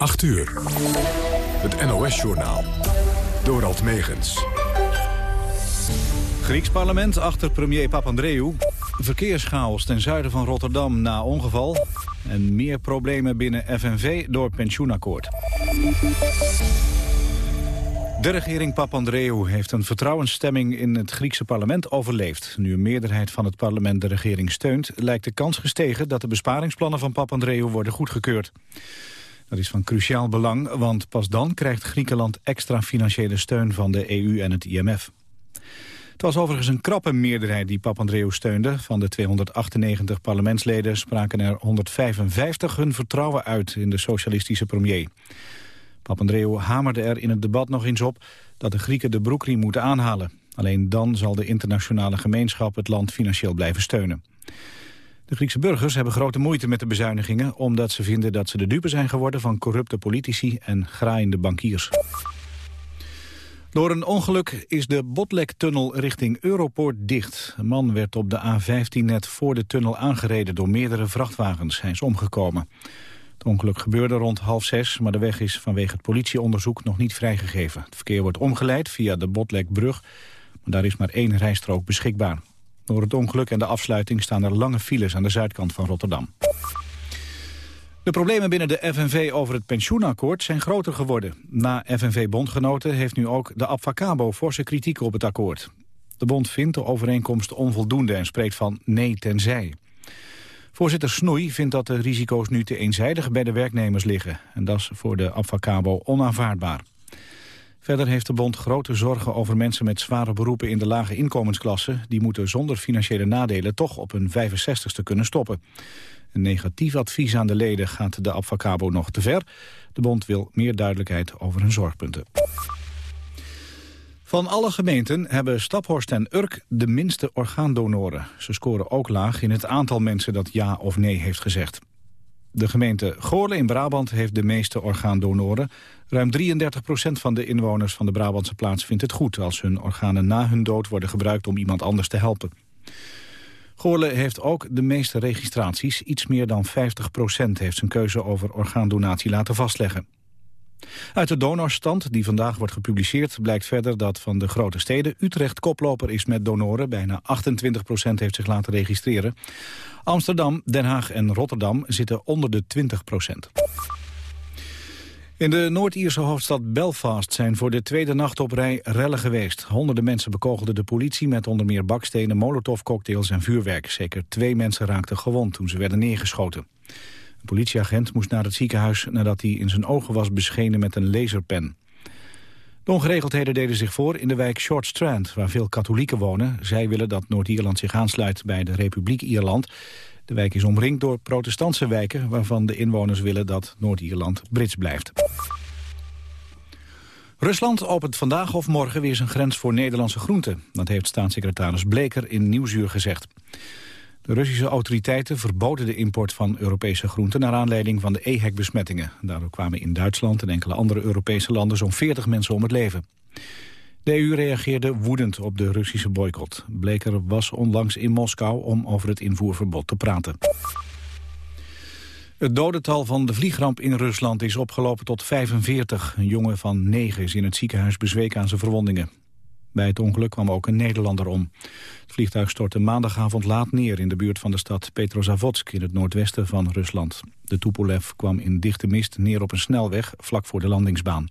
8 uur. Het NOS-journaal. Dorald Megens. Grieks parlement achter premier Papandreou. Verkeerschaos ten zuiden van Rotterdam na ongeval. En meer problemen binnen FNV door pensioenakkoord. De regering Papandreou heeft een vertrouwensstemming in het Griekse parlement overleefd. Nu een meerderheid van het parlement de regering steunt... lijkt de kans gestegen dat de besparingsplannen van Papandreou worden goedgekeurd. Dat is van cruciaal belang, want pas dan krijgt Griekenland extra financiële steun van de EU en het IMF. Het was overigens een krappe meerderheid die Papandreou steunde. Van de 298 parlementsleden spraken er 155 hun vertrouwen uit in de socialistische premier. Papandreou hamerde er in het debat nog eens op dat de Grieken de broekriem moeten aanhalen. Alleen dan zal de internationale gemeenschap het land financieel blijven steunen. De Griekse burgers hebben grote moeite met de bezuinigingen... omdat ze vinden dat ze de dupe zijn geworden van corrupte politici en graaiende bankiers. Door een ongeluk is de Botlek-tunnel richting Europoort dicht. Een man werd op de A15 net voor de tunnel aangereden door meerdere vrachtwagens. Hij is omgekomen. Het ongeluk gebeurde rond half zes, maar de weg is vanwege het politieonderzoek nog niet vrijgegeven. Het verkeer wordt omgeleid via de Botlekbrug, maar daar is maar één rijstrook beschikbaar. Door het ongeluk en de afsluiting staan er lange files aan de zuidkant van Rotterdam. De problemen binnen de FNV over het pensioenakkoord zijn groter geworden. Na FNV-bondgenoten heeft nu ook de Abfacabo forse kritiek op het akkoord. De bond vindt de overeenkomst onvoldoende en spreekt van nee tenzij. Voorzitter Snoei vindt dat de risico's nu te eenzijdig bij de werknemers liggen. En dat is voor de Abfacabo onaanvaardbaar. Verder heeft de bond grote zorgen over mensen met zware beroepen in de lage inkomensklasse. Die moeten zonder financiële nadelen toch op hun 65ste kunnen stoppen. Een negatief advies aan de leden gaat de Abfacabo nog te ver. De bond wil meer duidelijkheid over hun zorgpunten. Van alle gemeenten hebben Staphorst en Urk de minste orgaandonoren. Ze scoren ook laag in het aantal mensen dat ja of nee heeft gezegd. De gemeente Goorle in Brabant heeft de meeste orgaandonoren. Ruim 33 procent van de inwoners van de Brabantse plaats vindt het goed... als hun organen na hun dood worden gebruikt om iemand anders te helpen. Goorle heeft ook de meeste registraties. Iets meer dan 50 procent heeft zijn keuze over orgaandonatie laten vastleggen. Uit de donorstand, die vandaag wordt gepubliceerd, blijkt verder dat van de grote steden Utrecht koploper is met donoren. Bijna 28 procent heeft zich laten registreren. Amsterdam, Den Haag en Rotterdam zitten onder de 20 procent. In de Noord-Ierse hoofdstad Belfast zijn voor de tweede nacht op rij rellen geweest. Honderden mensen bekogelden de politie met onder meer bakstenen, molotovcocktails en vuurwerk. Zeker twee mensen raakten gewond toen ze werden neergeschoten. Een politieagent moest naar het ziekenhuis nadat hij in zijn ogen was beschenen met een laserpen. De ongeregeldheden deden zich voor in de wijk Short Strand, waar veel katholieken wonen. Zij willen dat Noord-Ierland zich aansluit bij de Republiek Ierland. De wijk is omringd door protestantse wijken... waarvan de inwoners willen dat Noord-Ierland Brits blijft. Rusland opent vandaag of morgen weer zijn grens voor Nederlandse groenten. Dat heeft staatssecretaris Bleker in Nieuwsuur gezegd. De Russische autoriteiten verboden de import van Europese groenten... naar aanleiding van de EHEC-besmettingen. Daardoor kwamen in Duitsland en enkele andere Europese landen... zo'n 40 mensen om het leven. De EU reageerde woedend op de Russische boycott. Bleker was onlangs in Moskou om over het invoerverbod te praten. Het dodental van de vliegramp in Rusland is opgelopen tot 45. Een jongen van 9 is in het ziekenhuis bezweken aan zijn verwondingen. Bij het ongeluk kwam ook een Nederlander om. Het vliegtuig stortte maandagavond laat neer in de buurt van de stad Petrozavodsk in het noordwesten van Rusland. De Tupolev kwam in dichte mist neer op een snelweg vlak voor de landingsbaan.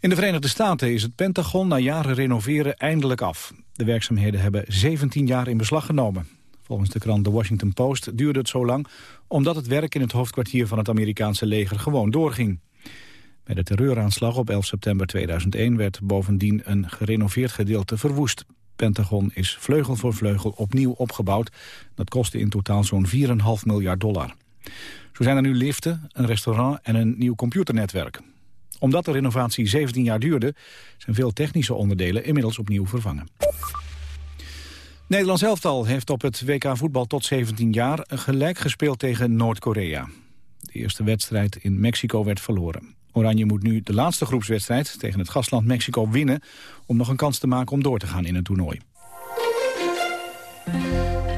In de Verenigde Staten is het Pentagon na jaren renoveren eindelijk af. De werkzaamheden hebben 17 jaar in beslag genomen. Volgens de krant The Washington Post duurde het zo lang... omdat het werk in het hoofdkwartier van het Amerikaanse leger gewoon doorging. Bij de terreuraanslag op 11 september 2001 werd bovendien een gerenoveerd gedeelte verwoest. Pentagon is vleugel voor vleugel opnieuw opgebouwd. Dat kostte in totaal zo'n 4,5 miljard dollar. Zo zijn er nu liften, een restaurant en een nieuw computernetwerk. Omdat de renovatie 17 jaar duurde, zijn veel technische onderdelen inmiddels opnieuw vervangen. Nederlands elftal heeft op het WK voetbal tot 17 jaar gelijk gespeeld tegen Noord-Korea. De eerste wedstrijd in Mexico werd verloren. Oranje moet nu de laatste groepswedstrijd tegen het gastland Mexico winnen... om nog een kans te maken om door te gaan in het toernooi.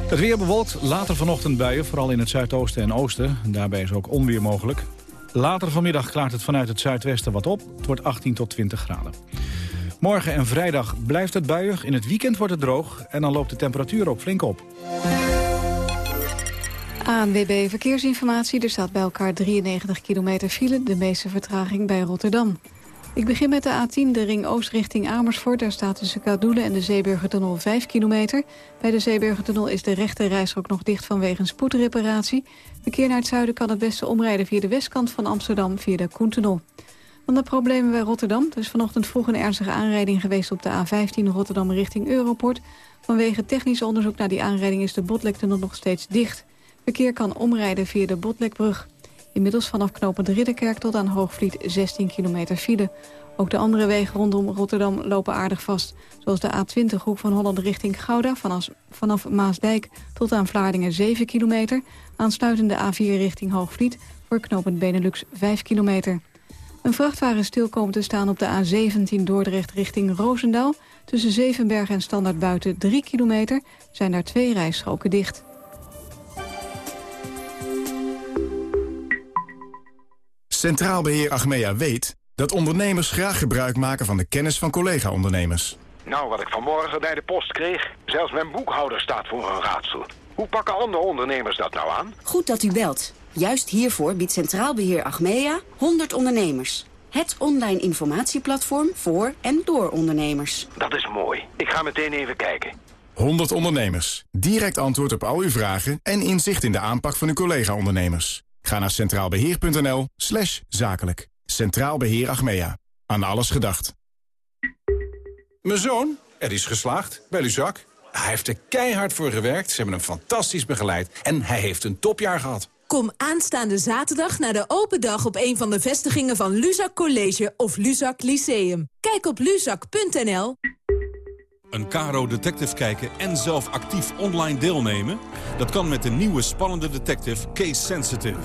Het weer bewolkt, later vanochtend buien, vooral in het zuidoosten en oosten. Daarbij is ook onweer mogelijk. Later vanmiddag klaart het vanuit het zuidwesten wat op. Het wordt 18 tot 20 graden. Morgen en vrijdag blijft het buiig. In het weekend wordt het droog en dan loopt de temperatuur ook flink op. ANWB Verkeersinformatie. Er staat bij elkaar 93 kilometer file. De meeste vertraging bij Rotterdam. Ik begin met de A10, de ring oost richting Amersfoort. Daar staat tussen Kadoelen en de Zeeburgertunnel 5 kilometer. Bij de Zeeburgertunnel is de rechte reisrook nog dicht vanwege een spoedreparatie. Verkeer naar het zuiden kan het beste omrijden via de westkant van Amsterdam via de Koentunnel. Dan de problemen bij Rotterdam. Er is vanochtend vroeg een ernstige aanrijding geweest op de A15 Rotterdam richting Europort. Vanwege technisch onderzoek naar die aanrijding is de Botlektunnel nog steeds dicht. Verkeer kan omrijden via de Botlekbrug. Inmiddels vanaf knopend Ridderkerk tot aan Hoogvliet 16 kilometer file. Ook de andere wegen rondom Rotterdam lopen aardig vast. Zoals de A20 Hoek van Holland richting Gouda... vanaf, Maasdijk tot aan Vlaardingen 7 kilometer. Aansluitende A4 richting Hoogvliet voor knopend Benelux 5 kilometer. Een vrachtwagen stil te staan op de A17 Dordrecht richting Roosendaal. Tussen Zevenberg en Standaard Buiten 3 kilometer zijn daar twee rijstroken dicht. Centraal Beheer Achmea weet dat ondernemers graag gebruik maken van de kennis van collega-ondernemers. Nou, wat ik vanmorgen bij de post kreeg, zelfs mijn boekhouder staat voor een raadsel. Hoe pakken andere ondernemers dat nou aan? Goed dat u belt. Juist hiervoor biedt Centraal Beheer Achmea 100 ondernemers. Het online informatieplatform voor en door ondernemers. Dat is mooi. Ik ga meteen even kijken. 100 ondernemers. Direct antwoord op al uw vragen en inzicht in de aanpak van uw collega-ondernemers. Ga naar centraalbeheer.nl slash zakelijk. Centraal Beheer Achmea. Aan alles gedacht. Mijn zoon, er is geslaagd bij Luzak. Hij heeft er keihard voor gewerkt, ze hebben hem fantastisch begeleid... en hij heeft een topjaar gehad. Kom aanstaande zaterdag naar de open dag op een van de vestigingen van Luzak College of Luzak Lyceum. Kijk op luzak.nl. Een Caro Detective kijken en zelf actief online deelnemen? Dat kan met de nieuwe spannende detective Case Sensitive.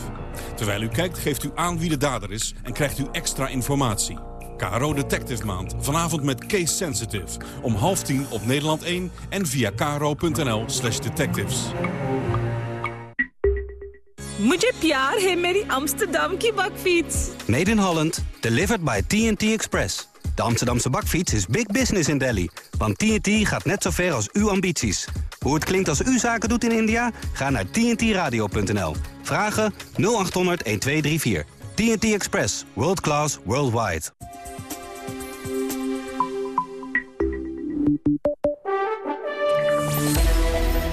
Terwijl u kijkt geeft u aan wie de dader is en krijgt u extra informatie. Caro Detective Maand. Vanavond met Case Sensitive. Om half tien op Nederland 1 en via caro.nl slash detectives. मुझे प्यार है मेरी Amsterdam की bakfiets. Made in Holland, delivered by TNT Express. de Amsterdamse bakfiets is big business in Delhi. Want TNT gaat net zo ver als uw ambities. Hoe het klinkt als u zaken doet in India? Ga naar tntradio.nl. Vragen 0800 1234. TNT Express. World class, worldwide.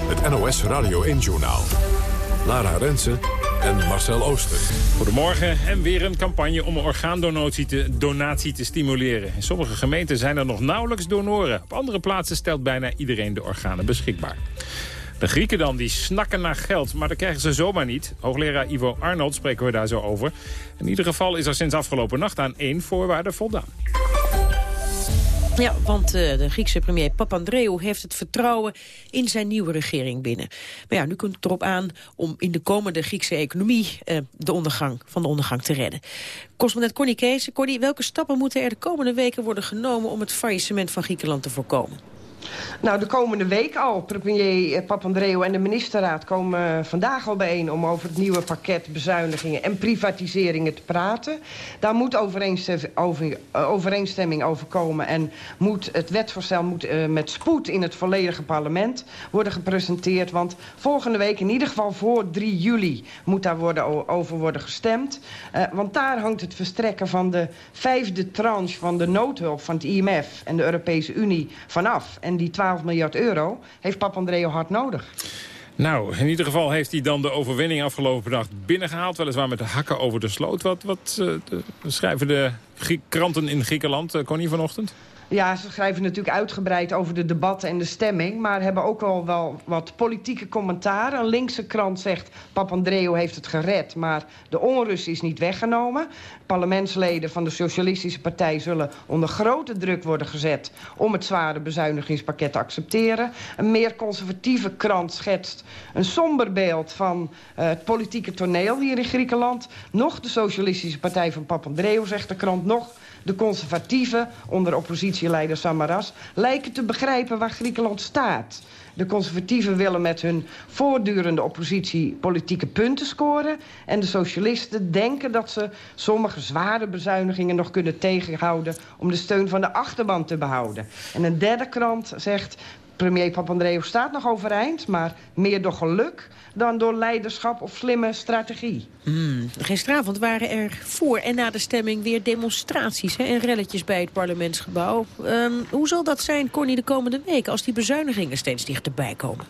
Het NOS Radio 1-journaal. Lara Rensen en Marcel Ooster. Goedemorgen en weer een campagne om orgaandonatie te, donatie te stimuleren. In sommige gemeenten zijn er nog nauwelijks donoren. Op andere plaatsen stelt bijna iedereen de organen beschikbaar. De Grieken dan, die snakken naar geld, maar dat krijgen ze zomaar niet. Hoogleraar Ivo Arnold spreken we daar zo over. In ieder geval is er sinds afgelopen nacht aan één voorwaarde voldaan. Ja, want uh, de Griekse premier Papandreou heeft het vertrouwen in zijn nieuwe regering binnen. Maar ja, nu komt het erop aan om in de komende Griekse economie uh, de ondergang, van de ondergang te redden. Correspondent Connie Kees. Connie, welke stappen moeten er de komende weken worden genomen om het faillissement van Griekenland te voorkomen? Nou, de komende week al. Premier Papandreou en de ministerraad komen vandaag al bijeen... om over het nieuwe pakket bezuinigingen en privatiseringen te praten. Daar moet overeenstemming over komen... en moet het wetsvoorstel moet, uh, met spoed in het volledige parlement worden gepresenteerd. Want volgende week, in ieder geval voor 3 juli... moet daar worden, over worden gestemd. Want daar hangt het verstrekken van de vijfde tranche... van de noodhulp van het IMF en de Europese Unie vanaf... En die 12 miljard euro heeft Papandreou hard nodig. Nou, in ieder geval heeft hij dan de overwinning afgelopen dag binnengehaald. Weliswaar met de hakken over de sloot. Wat, wat de, schrijven de kranten in Griekenland, uh, Connie, vanochtend? Ja, ze schrijven natuurlijk uitgebreid over de debatten en de stemming... maar hebben ook al wel wat politieke commentaar. Een linkse krant zegt, Papandreou heeft het gered... maar de onrust is niet weggenomen. Parlementsleden van de Socialistische Partij zullen onder grote druk worden gezet... om het zware bezuinigingspakket te accepteren. Een meer conservatieve krant schetst een somber beeld van uh, het politieke toneel hier in Griekenland. Nog de Socialistische Partij van Papandreou, zegt de krant, nog de conservatieven, onder oppositieleider Samaras... lijken te begrijpen waar Griekenland staat. De conservatieven willen met hun voortdurende oppositie politieke punten scoren. En de socialisten denken dat ze sommige zware bezuinigingen nog kunnen tegenhouden... om de steun van de achterban te behouden. En een derde krant zegt... Premier Papandreou staat nog overeind, maar meer door geluk dan door leiderschap of slimme strategie. Mm. Gisteravond waren er voor en na de stemming weer demonstraties hè, en relletjes bij het parlementsgebouw. Um, hoe zal dat zijn, Corny, de komende week als die bezuinigingen steeds dichterbij komen?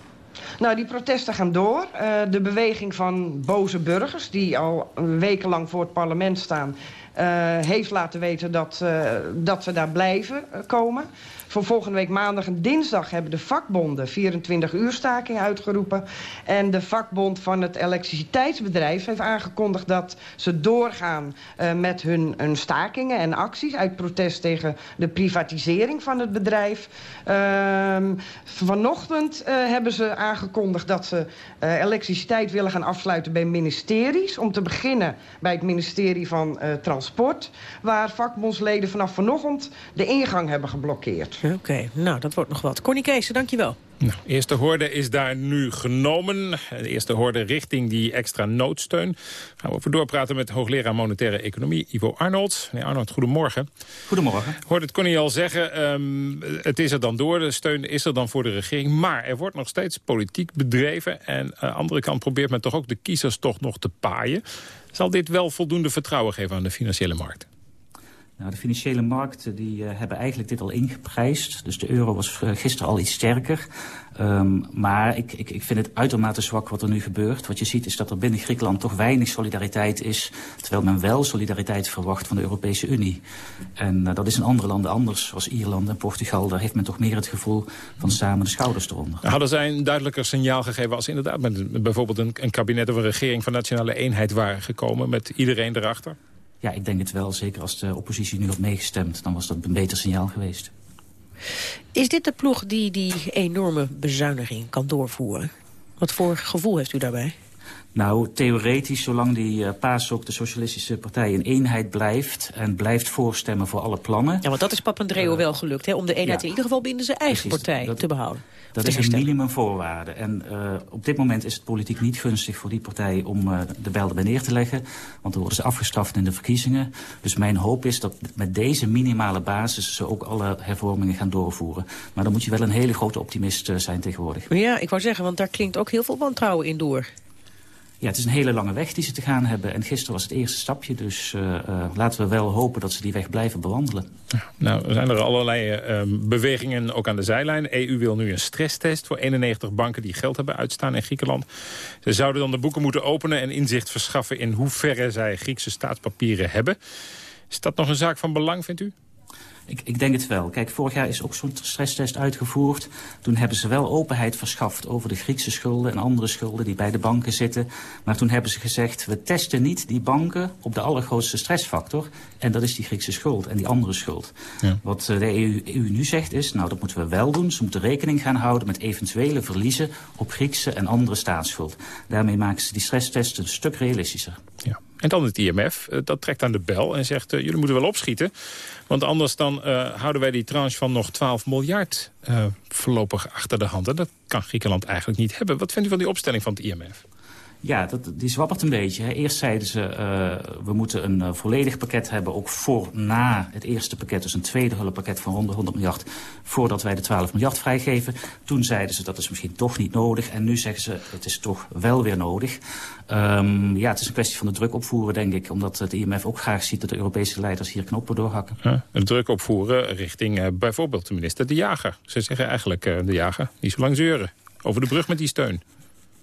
Nou, die protesten gaan door. Uh, de beweging van boze burgers, die al wekenlang voor het parlement staan... Uh, heeft laten weten dat, uh, dat ze daar blijven komen. Voor volgende week maandag en dinsdag hebben de vakbonden 24 uur staking uitgeroepen. En de vakbond van het elektriciteitsbedrijf heeft aangekondigd dat ze doorgaan uh, met hun, stakingen en acties uit protest tegen de privatisering van het bedrijf. Uh, vanochtend uh, hebben ze aangekondigd dat ze uh, elektriciteit willen gaan afsluiten bij ministeries. Om te beginnen bij het ministerie van Transport, waar vakbondsleden vanaf vanochtend de ingang hebben geblokkeerd. Oké, okay. nou dat wordt nog wat. Connie Kees, dankjewel. Nou, eerste horde is daar nu genomen. De eerste horde richting die extra noodsteun. Gaan we over doorpraten met hoogleraar monetaire economie Ivo Arnold. Meneer Arnold, goedemorgen. Goedemorgen. Hoorde het Connie al zeggen, um, het is er dan door. De steun is er dan voor de regering. Maar er wordt nog steeds politiek bedreven. En aan de andere kant probeert men toch ook de kiezers toch nog te paaien. Zal dit wel voldoende vertrouwen geven aan de financiële markt? Nou, de financiële markten die, uh, hebben eigenlijk dit al ingeprijsd. Dus de euro was uh, gisteren al iets sterker. Um, maar ik, ik, ik vind het uitermate zwak wat er nu gebeurt. Wat je ziet is dat er binnen Griekenland toch weinig solidariteit is. Terwijl men wel solidariteit verwacht van de Europese Unie. En uh, dat is in andere landen anders, zoals Ierland en Portugal. Daar heeft men toch meer het gevoel van samen de schouders eronder. Hadden zij een duidelijker signaal gegeven als inderdaad met bijvoorbeeld een, een kabinet of een regering van nationale eenheid waren gekomen met iedereen erachter? Ja, ik denk het wel. Zeker als de oppositie nu had meegestemd, dan was dat een beter signaal geweest. Is dit de ploeg die die enorme bezuiniging kan doorvoeren? Wat voor gevoel heeft u daarbij? Nou, theoretisch, zolang die uh, PASOK, de Socialistische Partij, in eenheid blijft... en blijft voorstemmen voor alle plannen... Ja, want dat is Papandreou uh, wel gelukt, hè? om de eenheid ja, in ieder geval binnen zijn eigen precies, partij dat, te behouden. Dat is een minimumvoorwaarde. En uh, op dit moment is het politiek niet gunstig voor die partij om uh, de bel erbij neer te leggen. Want dan worden ze afgestraft in de verkiezingen. Dus mijn hoop is dat met deze minimale basis ze ook alle hervormingen gaan doorvoeren. Maar dan moet je wel een hele grote optimist zijn tegenwoordig. Ja, ik wou zeggen, want daar klinkt ook heel veel wantrouwen in door. Ja, het is een hele lange weg die ze te gaan hebben. En gisteren was het eerste stapje. Dus uh, uh, laten we wel hopen dat ze die weg blijven bewandelen. Nou, er zijn er allerlei uh, bewegingen ook aan de zijlijn. EU wil nu een stresstest voor 91 banken die geld hebben uitstaan in Griekenland. Ze zouden dan de boeken moeten openen en inzicht verschaffen... in hoeverre zij Griekse staatspapieren hebben. Is dat nog een zaak van belang, vindt u? Ik, ik denk het wel. Kijk, vorig jaar is ook zo'n stresstest uitgevoerd. Toen hebben ze wel openheid verschaft over de Griekse schulden en andere schulden die bij de banken zitten. Maar toen hebben ze gezegd, we testen niet die banken op de allergrootste stressfactor. En dat is die Griekse schuld en die andere schuld. Ja. Wat de EU, EU nu zegt is, nou dat moeten we wel doen. Ze moeten rekening gaan houden met eventuele verliezen op Griekse en andere staatsschuld. Daarmee maken ze die stresstest een stuk realistischer. Ja. En dan het IMF, dat trekt aan de bel en zegt... Uh, jullie moeten wel opschieten, want anders dan uh, houden wij die tranche van nog 12 miljard voorlopig achter de hand. En dat kan Griekenland eigenlijk niet hebben. Wat vindt u van die opstelling van het IMF? Ja, dat, die zwabbert een beetje. Eerst zeiden ze, uh, we moeten een uh, volledig pakket hebben, ook voor na het eerste pakket. Dus een tweede hulppakket van 100, 100 miljard, voordat wij de 12 miljard vrijgeven. Toen zeiden ze, dat is misschien toch niet nodig. En nu zeggen ze, het is toch wel weer nodig. Um, ja, het is een kwestie van de druk opvoeren, denk ik. Omdat het IMF ook graag ziet dat de Europese leiders hier knoppen doorhakken. De druk opvoeren richting uh, bijvoorbeeld de minister De Jager. Ze zeggen eigenlijk, De Jager, niet zo lang zeuren. Over de brug met die steun.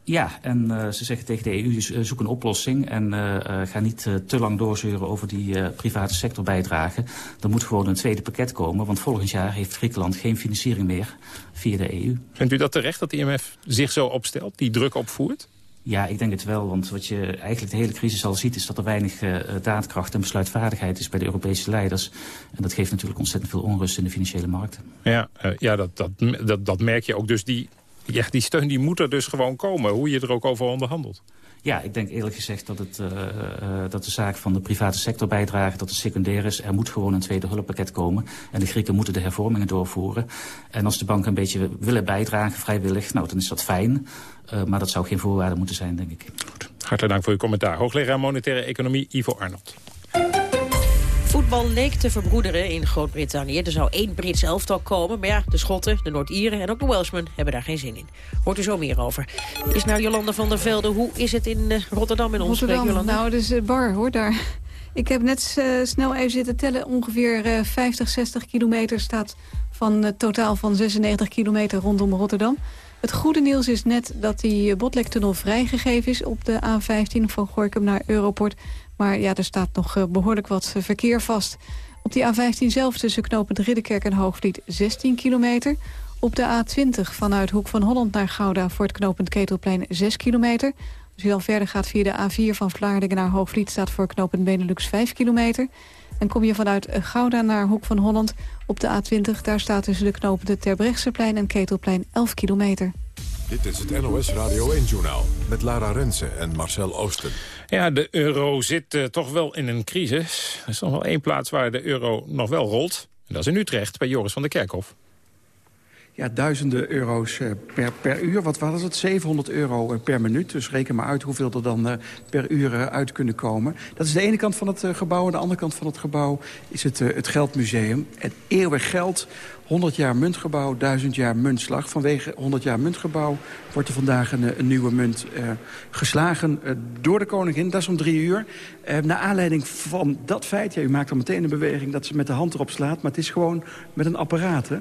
Ja, en uh, ze zeggen tegen de EU, zoek een oplossing en uh, ga niet uh, te lang doorzeuren over die private sector bijdragen. Er moet gewoon een tweede pakket komen, want volgend jaar heeft Griekenland geen financiering meer via de EU. Vindt u dat terecht dat de IMF zich zo opstelt, die druk opvoert? Ja, ik denk het wel, want wat je eigenlijk de hele crisis al ziet... is dat er weinig uh, daadkracht en besluitvaardigheid is bij de Europese leiders. En dat geeft natuurlijk ontzettend veel onrust in de financiële markten. Ja, uh, ja dat, dat, dat, dat merk je ook. Dus die ja, die steun die moet er dus gewoon komen, hoe je er ook over onderhandelt. Ja, ik denk eerlijk gezegd dat, het, uh, uh, dat de zaak van de private sector bijdragen... dat het secundair is. Er moet gewoon een tweede hulppakket komen. En de Grieken moeten de hervormingen doorvoeren. En als de banken een beetje willen bijdragen, vrijwillig... nou, dan is dat fijn. Uh, maar dat zou geen voorwaarde moeten zijn, denk ik. Goed. Hartelijk dank voor uw commentaar. Hoogleraar Monetaire Economie, Ivo Arnold. Voetbal leek te verbroederen in Groot-Brittannië. Er zou één Brits elftal komen, maar ja, de Schotten, de Noord-Ieren en ook de Welshmen hebben daar geen zin in. Hoort u zo meer over. Is nou Jolanda van der Velde, hoe is het in uh, Rotterdam in ons Rotterdam, nou, dus bar hoor daar. Ik heb net uh, snel even zitten tellen. Ongeveer 50, 60 kilometer staat van het totaal van 96 kilometer rondom Rotterdam. Het goede nieuws is net dat die Botlektunnel vrijgegeven is op de A15 van Gorkum naar Europort. Maar ja, er staat nog uh, behoorlijk wat uh, verkeer vast. Op die A15 zelf tussen knopend Ridderkerk en Hoogvliet 16 kilometer. Op de A20 vanuit Hoek van Holland naar Gouda voor het knopend Ketelplein 6 kilometer. Als u dan verder gaat via de A4 van Vlaardingen naar Hoogvliet... staat voor knopend Benelux 5 kilometer. En kom je vanuit Gouda naar Hoek van Holland op de A20... daar staat tussen de knopende Terbrechtseplein en Ketelplein 11 kilometer. Dit is het NOS Radio 1-journaal met Lara Rensen en Marcel Oosten. Ja, de euro zit uh, toch wel in een crisis. Er is nog wel één plaats waar de euro nog wel rolt. En dat is in Utrecht, bij Joris van der Kerkhof. Ja, duizenden euro's uh, per, per uur. Wat was het? 700 euro uh, per minuut. Dus reken maar uit hoeveel er dan uh, per uur uit kunnen komen. Dat is de ene kant van het gebouw. Aan de andere kant van het gebouw is het, het Geldmuseum. Het eeuwig geld. 100 jaar muntgebouw, 1000 jaar muntslag. Vanwege 100 jaar muntgebouw wordt er vandaag een, nieuwe munt geslagen door de koningin. Dat is om drie uur. Uh, naar aanleiding van dat feit, ja, u maakt al meteen een beweging dat ze met de hand erop slaat. Maar het is gewoon met een apparaat, hè?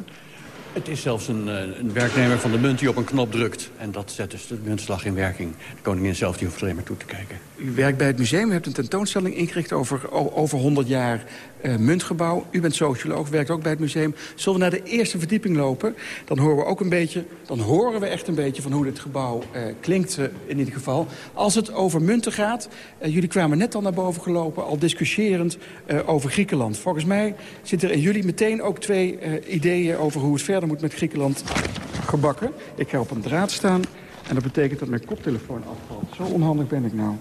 Het is zelfs een, een, werknemer van de munt die op een knop drukt. En dat zet dus de muntslag in werking. De koningin zelf die hoeft alleen maar toe te kijken. U werkt bij het museum, u hebt een tentoonstelling ingericht over, over 100 jaar uh, muntgebouw. U bent socioloog, werkt ook bij het museum. Zullen we naar de eerste verdieping lopen? Dan horen we ook een beetje, dan horen we echt een beetje van hoe dit gebouw uh, klinkt uh, in ieder geval. Als het over munten gaat, jullie kwamen net al naar boven gelopen, al discussiërend over Griekenland. Volgens mij zitten er in jullie meteen ook twee ideeën over hoe het verder moet met Griekenland gebakken. Ik ga op een draad staan en dat betekent dat mijn koptelefoon afvalt. Zo onhandig ben ik nou.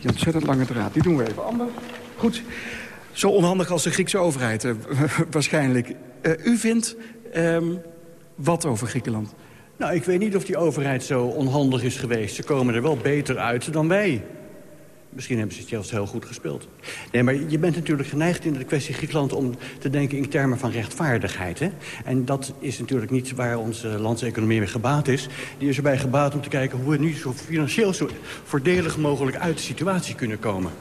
Die ontzettend lange draad, die doen we even anders. Goed, zo onhandig als de Griekse overheid uh, waarschijnlijk. Uh, u vindt um, wat over Griekenland? Nou, ik weet niet of die overheid zo onhandig is geweest. Ze komen er wel beter uit dan wij. Misschien hebben ze het zelfs heel goed gespeeld. Nee, maar je bent natuurlijk geneigd in de kwestie Griekenland... om te denken in termen van rechtvaardigheid. Hè? En dat is natuurlijk niet waar onze landseconomie mee gebaat is. Die is erbij gebaat om te kijken hoe we nu zo financieel... zo voordelig mogelijk uit de situatie kunnen komen.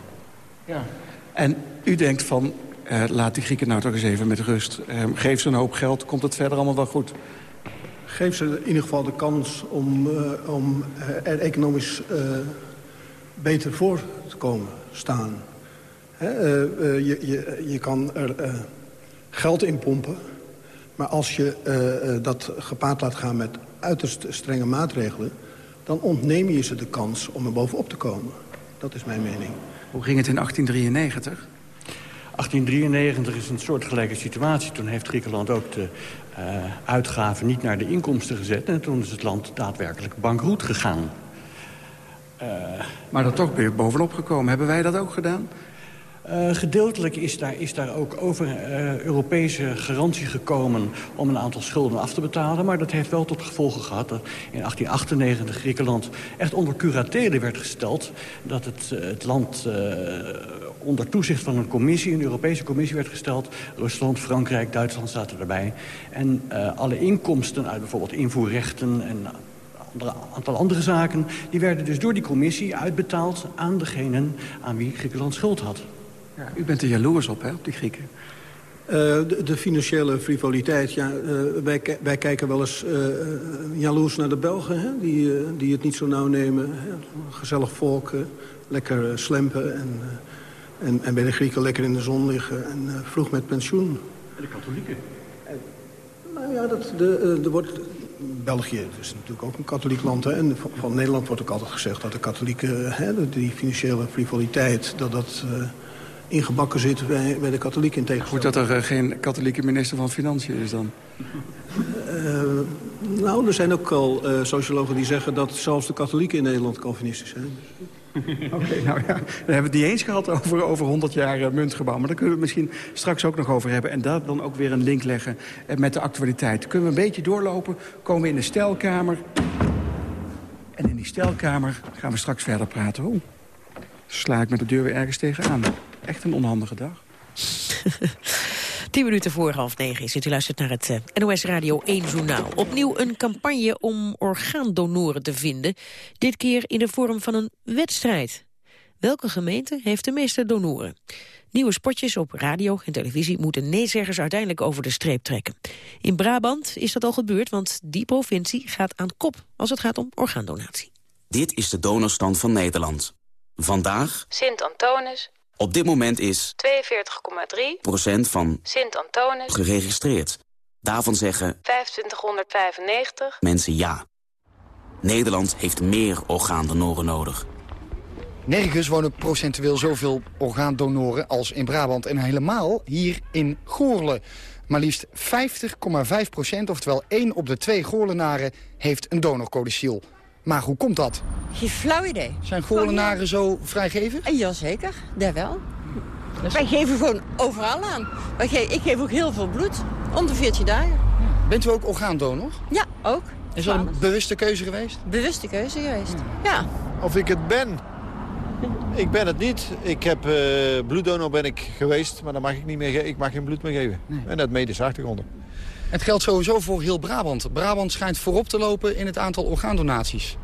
Ja. En u denkt van, uh, laat die Grieken nou toch eens even met rust. Uh, geef ze een hoop geld, komt het verder allemaal wel goed? Geef ze in ieder geval de kans om, uh, om er economisch beter voor te komen staan. Hè? je, je, je kan er geld in pompen. Maar als je dat gepaard laat gaan met uiterst strenge maatregelen... dan ontneem je ze de kans om er bovenop te komen. Dat is mijn mening. Hoe ging het in 1893? 1893 is een soortgelijke situatie. Toen heeft Griekenland ook de uh, uitgaven niet naar de inkomsten gezet... en toen is het land daadwerkelijk bankroet gegaan. Maar er toch je bovenop gekomen. Hebben wij dat ook gedaan? Uh, gedeeltelijk is daar, is daar ook over uh, Europese garantie gekomen om een aantal schulden af te betalen. Maar dat heeft wel tot gevolg gehad dat in 1898 Griekenland echt onder curatele werd gesteld. Dat het, uh, het land onder toezicht van een commissie, een Europese commissie werd gesteld. Rusland, Frankrijk, Duitsland zaten erbij. En alle inkomsten uit bijvoorbeeld invoerrechten en een aantal andere zaken... die werden dus door die commissie uitbetaald aan degenen aan wie Griekenland schuld had. Ja, u bent er jaloers op, hè, op die Grieken? Uh, de, de, financiële frivoliteit, ja, uh, wij, wij, kijken wel eens uh, jaloers naar de Belgen... Hè, die, die het niet zo nauw nemen. Hè. Gezellig volk, lekker slempen en, en, en, bij de Grieken lekker in de zon liggen... en vroeg met pensioen. En de katholieken? nou ja, dat, de, er wordt... België is natuurlijk ook een katholiek land. Hè, en van, Nederland wordt ook altijd gezegd dat de katholieken... Hè, die financiële frivoliteit, dat dat ingebakken zit bij, bij de katholieken in tegenstelling. Goed dat er uh, geen katholieke minister van Financiën is dan? Uh, nou, er zijn ook al sociologen die zeggen dat zelfs de katholieken in Nederland calvinistisch zijn. Oké, nou ja, we hebben het niet eens gehad over, over 100 jaar uh, muntgebouw. Maar daar kunnen we het misschien straks ook nog over hebben. En daar dan ook weer een link leggen uh, met de actualiteit. Kunnen we een beetje doorlopen, komen we in de stelkamer. En in die stelkamer gaan we straks verder praten. Oh, sla ik met de deur weer ergens tegenaan. Echt een onhandige dag. Tien minuten voor half negen is het. U luistert naar het uh, NOS Radio 1 Journaal. Opnieuw een campagne om orgaandonoren te vinden. Dit keer in de vorm van een wedstrijd. Welke gemeente heeft de meeste donoren? Nieuwe spotjes op radio en televisie moeten neezeggers uiteindelijk over de streep trekken. In Brabant is dat al gebeurd, want die provincie gaat aan kop als het gaat om orgaandonatie. Dit is de donorstand van Nederland. Vandaag... Sint-Antonis, op dit moment is 42,3 procent van Sint-Antonis geregistreerd. Daarvan zeggen 2595 mensen ja. Nederland heeft meer orgaandonoren nodig. Nergens wonen procentueel zoveel orgaandonoren als in Brabant. En helemaal hier in Goorlen. Maar liefst 50,5 procent, oftewel 1 op de 2 Goorlenaren... heeft een donorcodiciel. Maar hoe komt dat? Geen flauw idee. Zijn Goorlenaren zo vrijgevig? Uh, jazeker, daar wel. Wij geven gewoon overal aan. Wij ge ik geef ook heel veel bloed, om de 14 dagen. Bent u ook orgaandonor? Ja, ook. Is dat een bewuste keuze geweest? Bewuste keuze geweest, ja. Of ik het ben? Ik ben het niet. Ik heb uh, bloeddonor ben ik geweest, maar dan mag ik niet meer. Ik mag geen bloed meer geven. Nee. En dat medische achtergronden. Het geldt sowieso voor heel Brabant. Brabant schijnt voorop te lopen in het aantal orgaandonaties.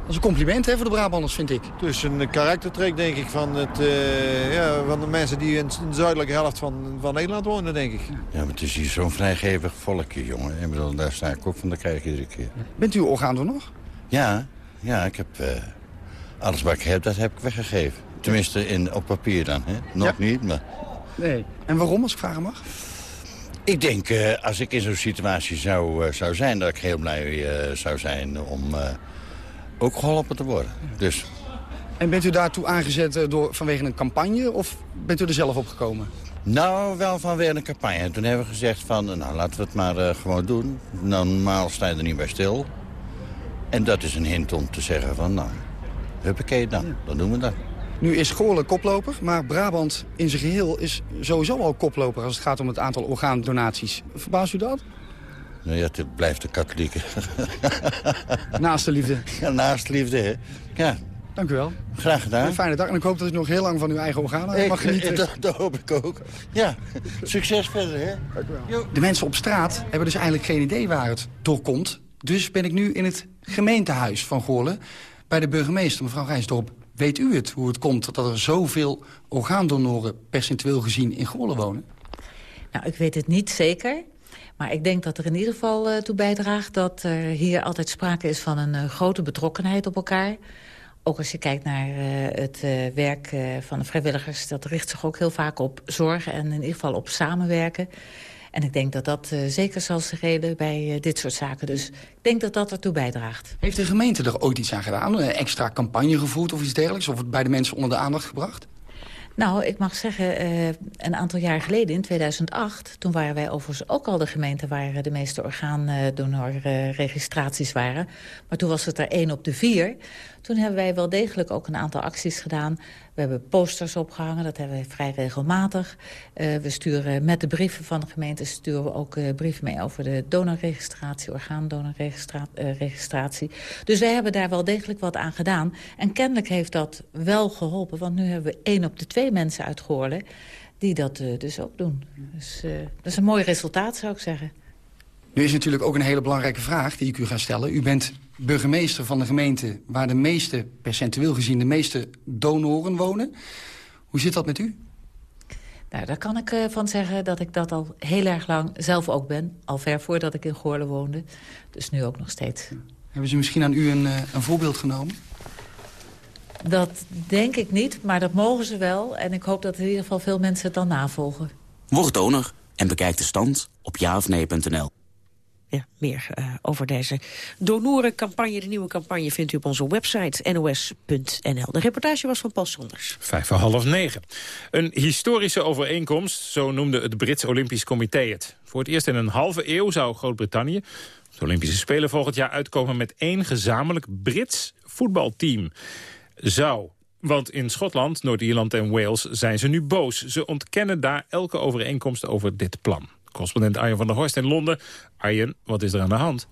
Dat is een compliment hè, voor de Brabanders, vind ik. Dus een karaktertrek, denk ik, van, het, uh, ja, van de mensen die in de zuidelijke helft van, van Nederland wonen, denk ik. Ja, maar het is hier zo'n vrijgevig volkje, jongen. Ik bedoel, daar sta ik ook van de krijg iedere keer. Bent u orgaandonor? Ja, ja, ik heb... Uh, alles wat ik heb, dat heb ik weggegeven. Tenminste, in, op papier dan, hè. Nog ja. niet, maar... Nee. En waarom, als ik vragen mag? Ik denk, uh, als ik in zo'n situatie zou, uh, zou zijn... dat ik heel blij uh, zou zijn om ook geholpen te worden. Dus. En bent u daartoe aangezet door, vanwege een campagne... of bent u er zelf op gekomen? Nou, wel vanwege een campagne. Toen hebben we gezegd van, nou, laten we het maar gewoon doen. Normaal sta je er niet bij stil. En dat is een hint om te zeggen van, nou, huppakee, ja. dan doen we dat. Nu is Goorlen koploper, maar Brabant in zijn geheel is sowieso al koploper... als het gaat om het aantal orgaandonaties. Verbaast u dat? Nou ja, het blijft de katholieke. Naast de liefde. Ja, naast de liefde, hè. Ja. Dank u wel. Graag gedaan. Een fijne dag en ik hoop dat u nog heel lang van uw eigen organen mag genieten. Dat, dat hoop ik ook. Ja, succes verder, hè. Dank u wel. De mensen op straat hebben dus eigenlijk geen idee waar het door komt. Dus ben ik nu in het gemeentehuis van Goorlen bij de burgemeester, mevrouw Rijsdorp. Weet u het, hoe het komt dat er zoveel orgaandonoren percentueel gezien in Goorlen wonen? Nou, ik weet het niet zeker. Maar ik denk dat er in ieder geval uh, toe bijdraagt... dat er hier altijd sprake is van een uh, grote betrokkenheid op elkaar. Ook als je kijkt naar uh, het werk van de vrijwilligers... dat richt zich ook heel vaak op zorgen en in ieder geval op samenwerken. En ik denk dat dat uh, zeker zal reden bij uh, dit soort zaken. Dus ik denk dat dat ertoe bijdraagt. Heeft de gemeente er ooit iets aan gedaan? Een extra campagne gevoerd of iets dergelijks? Of het bij de mensen onder de aandacht gebracht? Nou, ik mag zeggen, uh, een aantal jaar geleden, in 2008... toen waren wij overigens ook al de gemeente... waar de meeste orgaandonorregistraties waren. Maar toen was het er één op de vier. Toen hebben wij wel degelijk ook een aantal acties gedaan. We hebben posters opgehangen, dat hebben we vrij regelmatig. Uh, we sturen met de brieven van de gemeente sturen we ook uh, brieven mee over de donorregistratie, orgaandonorregistratie. dus wij hebben daar wel degelijk wat aan gedaan. En kennelijk heeft dat wel geholpen, want nu hebben we één op de twee mensen uit Goorlen die dat dus ook doen. Dus dat is een mooi resultaat, zou ik zeggen. Nu is natuurlijk ook een hele belangrijke vraag die ik u ga stellen. U bent burgemeester van de gemeente waar de meeste, percentueel gezien, de meeste donoren wonen. Hoe zit dat met u? Nou, daar kan ik uh, van zeggen dat ik dat al heel erg lang zelf ook ben. Al ver voordat ik in Goorlen woonde. Dus nu ook nog steeds. Hebben ze misschien aan u een, uh, een voorbeeld genomen? Dat denk ik niet, maar dat mogen ze wel. En ik hoop dat in ieder geval veel mensen het dan navolgen. Word donor en bekijk de stand op jaofnee.nl. Ja, meer uh, over deze donorencampagne. De nieuwe campagne vindt u op onze website nos.nl. De reportage was van Paul Sonders. Vijf voor half negen. Een historische overeenkomst, zo noemde het Brits Olympisch Comité het. Voor het eerst in een halve eeuw zou Groot-Brittannië... de Olympische Spelen volgend jaar uitkomen met één gezamenlijk Brits voetbalteam. Zou Want in Schotland, Noord-Ierland en Wales zijn ze nu boos. Ze ontkennen daar elke overeenkomst over dit plan. Correspondent Arjen van der Horst in Londen. Arjen, wat is er aan de hand?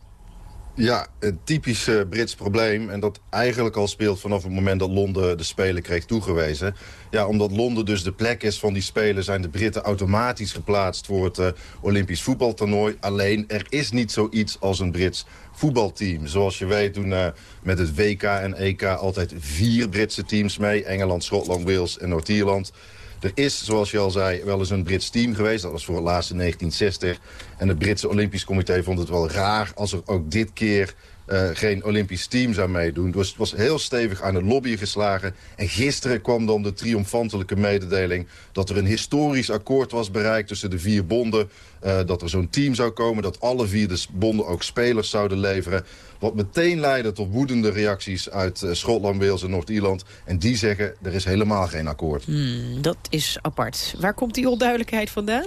Ja, een typisch Brits probleem. En dat eigenlijk al speelt vanaf het moment dat Londen de Spelen kreeg toegewezen. Ja, omdat Londen dus de plek is van die Spelen... zijn de Britten automatisch geplaatst voor het uh, Olympisch voetbaltoernooi. Alleen, er is niet zoiets als een Brits voetbalteam. Zoals je weet doen uh, met het WK en EK altijd vier Britse teams mee. Engeland, Schotland, Wales en Noord-Ierland. Er is, zoals je al zei, wel eens een Brits team geweest. Dat was voor het laatst in 1960. En het Britse Olympisch Comité vond het wel raar... als er ook dit keer uh, geen Olympisch team zou meedoen. Dus het was heel stevig aan de lobby geslagen. En gisteren kwam dan de triomfantelijke mededeling... dat er een historisch akkoord was bereikt tussen de vier bonden. Uh, dat er zo'n team zou komen, dat alle vier de bonden ook spelers zouden leveren. Wat meteen leidde tot woedende reacties uit uh, Schotland, Wales en Noord-Ierland. En die zeggen, er is helemaal geen akkoord. Hmm, dat is apart. Waar komt die onduidelijkheid vandaan?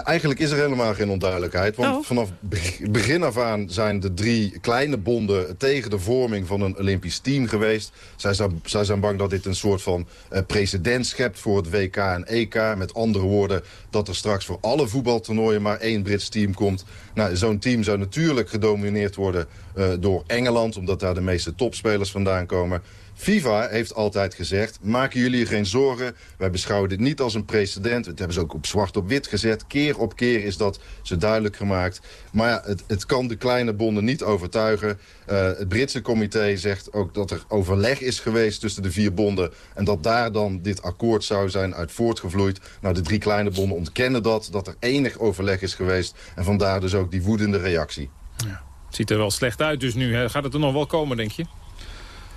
Eigenlijk is er helemaal geen onduidelijkheid. Want oh. vanaf begin af aan zijn de drie kleine bonden tegen de vorming van een Olympisch team geweest. Zij zijn, zij zijn bang dat dit een soort van uh, precedent schept voor het WK en EK. Met andere woorden, dat er straks voor alle voetbaltoernooien maar één Brits team komt. Nou, zo'n team zou natuurlijk gedomineerd worden uh, door Engeland, omdat daar de meeste topspelers vandaan komen. FIFA heeft altijd gezegd, maken jullie je geen zorgen. Wij beschouwen dit niet als een precedent. Het hebben ze ook op zwart op wit gezet. Keer op keer is dat ze duidelijk gemaakt. Maar ja, het, het kan de kleine bonden niet overtuigen. Uh, het Britse comité zegt ook dat er overleg is geweest tussen de vier bonden. En dat daar dan dit akkoord zou zijn uit voortgevloeid. Nou, de drie kleine bonden ontkennen dat. Dat er enig overleg is geweest. En vandaar dus ook die woedende reactie. Ja. Het ziet er wel slecht uit dus nu. Hè? Gaat het er nog wel komen, denk je?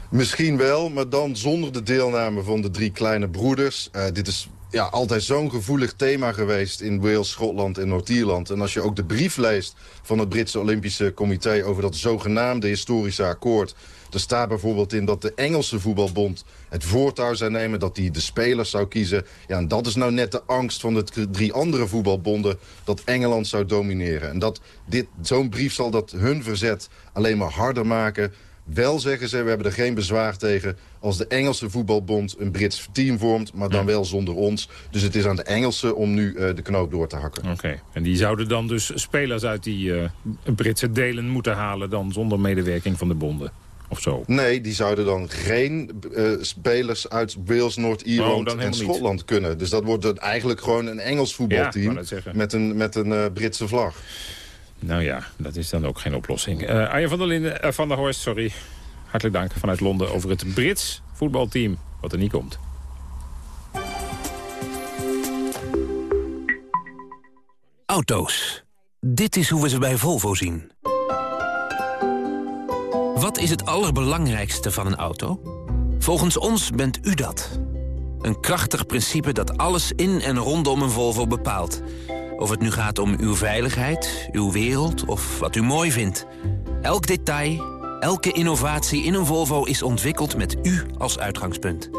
Misschien wel, maar dan zonder de deelname van de drie kleine broeders. Uh, dit is ja, altijd zo'n gevoelig thema geweest in Wales, Schotland en Noord-Ierland. En als je ook de brief leest van het Britse Olympische Comité... over dat zogenaamde historische akkoord... Er staat bijvoorbeeld in dat de Engelse voetbalbond het voortouw zou nemen... dat hij de spelers zou kiezen. Ja, en dat is nou net de angst van de drie andere voetbalbonden... dat Engeland zou domineren. En dat zo'n brief zal dat hun verzet alleen maar harder maken... Wel zeggen ze, we hebben er geen bezwaar tegen als de Engelse voetbalbond een Brits team vormt, maar dan wel zonder ons. Dus het is aan de Engelsen om nu uh, de knoop door te hakken. Oké, en die zouden dan dus spelers uit die uh, Britse delen moeten halen dan zonder medewerking van de bonden? Of zo? Nee, die zouden dan geen uh, spelers uit Wales, Noord-Ierland oh, en Schotland niet. kunnen. Dus dat wordt dan eigenlijk gewoon een Engels voetbalteam ja, met een, met een Britse vlag. Nou ja, dat is dan ook geen oplossing. Uh, Arjen van der, uh, van der Horst, sorry. Hartelijk dank vanuit Londen over het Brits voetbalteam wat er niet komt. Auto's. Dit is hoe we ze bij Volvo zien. Wat is het allerbelangrijkste van een auto? Volgens ons bent u dat. Een krachtig principe dat alles in en rondom een Volvo bepaalt... Of het nu gaat om uw veiligheid, uw wereld of wat u mooi vindt. Elk detail, elke innovatie in een Volvo is ontwikkeld met u als uitgangspunt.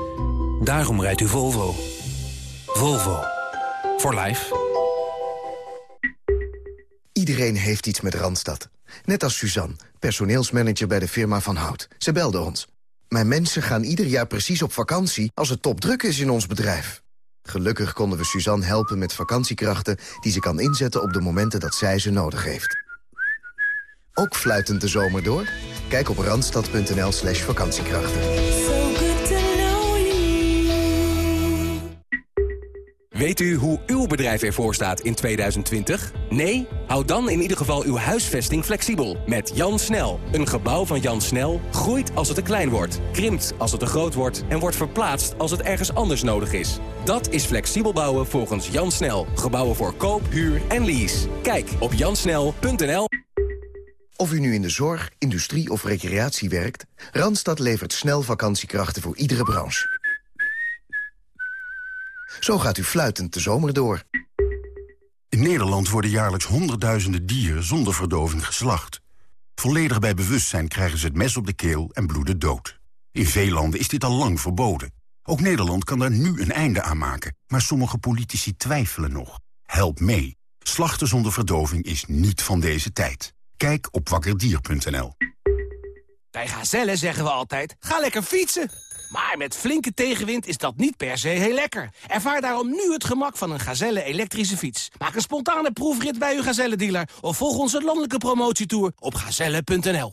Daarom rijdt u Volvo. Volvo. For life. Iedereen heeft iets met Randstad. Net als Suzanne, personeelsmanager bij de firma Van Hout. Ze belde ons. Mijn mensen gaan ieder jaar precies op vakantie als het topdruk is in ons bedrijf. Gelukkig konden we Suzanne helpen met vakantiekrachten... die ze kan inzetten op de momenten dat zij ze nodig heeft. Ook fluitend de zomer door? Kijk op randstad.nl slash vakantiekrachten. Weet u hoe uw bedrijf ervoor staat in 2020? Nee? Houd dan in ieder geval uw huisvesting flexibel. Met Jan Snel. Een gebouw van Jan Snel groeit als het te klein wordt, krimpt als het te groot wordt en wordt verplaatst als het ergens anders nodig is. Dat is flexibel bouwen volgens Jan Snel. Gebouwen voor koop, huur en lease. Kijk op jansnel.nl. Of u nu in de zorg, industrie of recreatie werkt... Randstad levert snel vakantiekrachten voor iedere branche. Zo gaat u fluitend de zomer door. In Nederland worden jaarlijks honderdduizenden dieren zonder verdoving geslacht. Volledig bij bewustzijn krijgen ze het mes op de keel en bloeden dood. In veel landen is dit al lang verboden. Ook Nederland kan daar nu een einde aan maken. Maar sommige politici twijfelen nog. Help mee. Slachten zonder verdoving is niet van deze tijd. Kijk op wakkerdier.nl. Bij Gazelle zeggen we altijd, ga lekker fietsen. Maar met flinke tegenwind is dat niet per se heel lekker. Ervaar daarom nu het gemak van een Gazelle elektrische fiets. Maak een spontane proefrit bij uw Gazelle-dealer... of volg onze landelijke promotietour op gazelle.nl.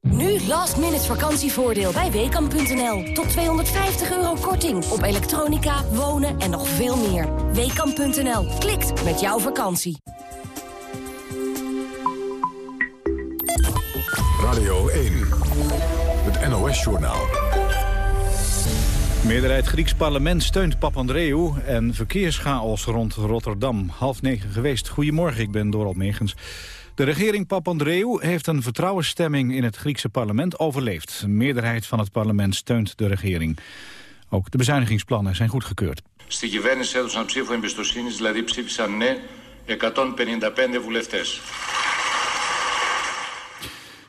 Nu last minute vakantievoordeel bij Weekamp.nl. Tot 250 euro korting op elektronica, wonen en nog veel meer. Weekamp.nl. Klikt met jouw vakantie. NOS-journaal. Meerderheid Grieks parlement steunt Papandreou en verkeerschaos rond Rotterdam. Half negen geweest. Goedemorgen, ik ben Doral Megens. De regering Papandreou heeft een vertrouwensstemming in het Griekse parlement overleefd. Een meerderheid van het parlement steunt de regering. Ook de bezuinigingsplannen zijn goedgekeurd. Στη κυβέρνηση έδωσαν ψήφο εμπιστοσύνη, δηλαδή ψήφισαν ναι 155 βουλευτές.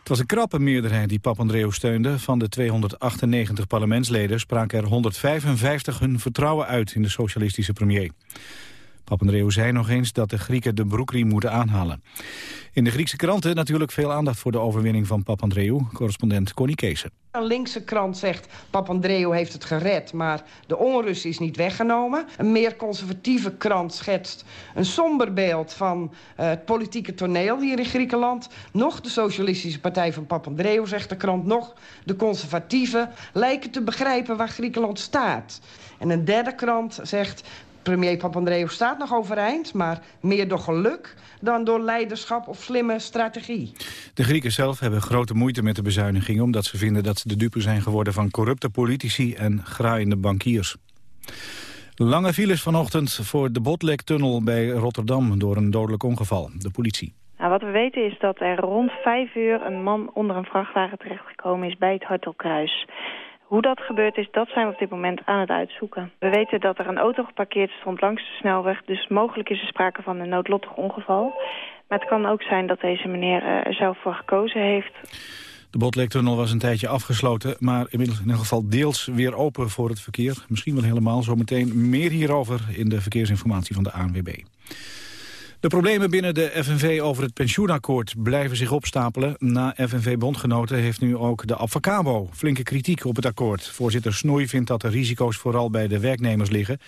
Het was een krappe meerderheid die Papandreou steunde. Van de 298 parlementsleden spraken er 155 hun vertrouwen uit in de socialistische premier. Papandreou zei nog eens dat de Grieken de broekriem moeten aanhalen. In de Griekse kranten natuurlijk veel aandacht voor de overwinning van Papandreou. Correspondent Connie Keesen. Een linkse krant zegt Papandreou heeft het gered, maar de onrust is niet weggenomen. Een meer conservatieve krant schetst een somber beeld van uh, het politieke toneel hier in Griekenland. Nog de socialistische partij van Papandreou, zegt de krant, nog de conservatieven lijken te begrijpen waar Griekenland staat. En een derde krant zegt premier Papandreou staat nog overeind... maar meer door geluk dan door leiderschap of slimme strategie. De Grieken zelf hebben grote moeite met de bezuinigingen... omdat ze vinden dat ze de dupe zijn geworden van corrupte politici en graaiende bankiers. Lange files vanochtend voor de Botlektunnel bij Rotterdam... door een dodelijk ongeval. De politie. Nou, wat we weten is dat er rond vijf uur een man onder een vrachtwagen terechtgekomen is bij het Hartelkruis. Hoe dat gebeurd is, dat zijn we op dit moment aan het uitzoeken. We weten dat er een auto geparkeerd stond langs de snelweg... dus mogelijk is er sprake van een noodlottig ongeval. Maar het kan ook zijn dat deze meneer er zelf voor gekozen heeft. De Botlektunnel was een tijdje afgesloten... maar inmiddels in ieder geval deels weer open voor het verkeer. Misschien wel helemaal. Zometeen meer hierover in de verkeersinformatie van de ANWB. De problemen binnen de FNV over het pensioenakkoord blijven zich opstapelen. Na FNV-bondgenoten heeft nu ook de Avacabo flinke kritiek op het akkoord. Voorzitter Snoei vindt dat de risico's vooral bij de werknemers liggen.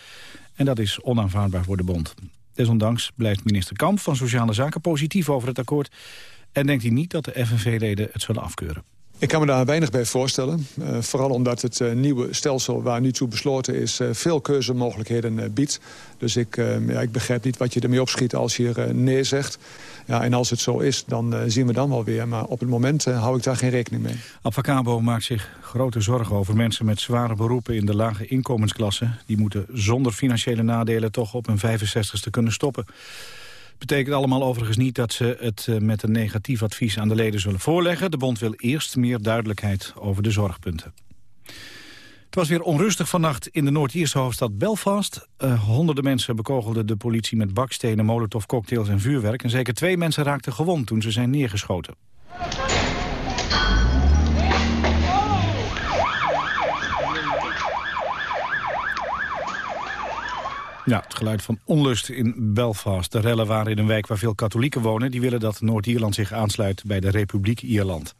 En dat is onaanvaardbaar voor de bond. Desondanks blijft minister Kamp van Sociale Zaken positief over het akkoord... en denkt hij niet dat de FNV-leden het zullen afkeuren. Ik kan me daar weinig bij voorstellen. Uh, vooral omdat het uh, nieuwe stelsel waar nu toe besloten is... Uh, veel keuzemogelijkheden biedt. Dus ik, ja, ik begrijp niet wat je ermee opschiet als je hier nee zegt. Ja, en als het zo is, dan zien we dan wel weer. Maar op het moment hou ik daar geen rekening mee. Avacabo maakt zich grote zorgen over mensen met zware beroepen... in de lage inkomensklasse. Die moeten zonder financiële nadelen toch op hun 65ste kunnen stoppen betekent allemaal overigens niet dat ze het eh, met een negatief advies aan de leden zullen voorleggen. De bond wil eerst meer duidelijkheid over de zorgpunten. Het was weer onrustig vannacht in de Noord-Ierse hoofdstad Belfast. Uh, honderden mensen bekogelden de politie met bakstenen, molotovcocktails en vuurwerk. En zeker twee mensen raakten gewond toen ze zijn neergeschoten. Ja, het geluid van onlust in Belfast. De rellen waren in een wijk waar veel katholieken wonen. Die willen dat Noord-Ierland zich aansluit bij de Republiek Ierland.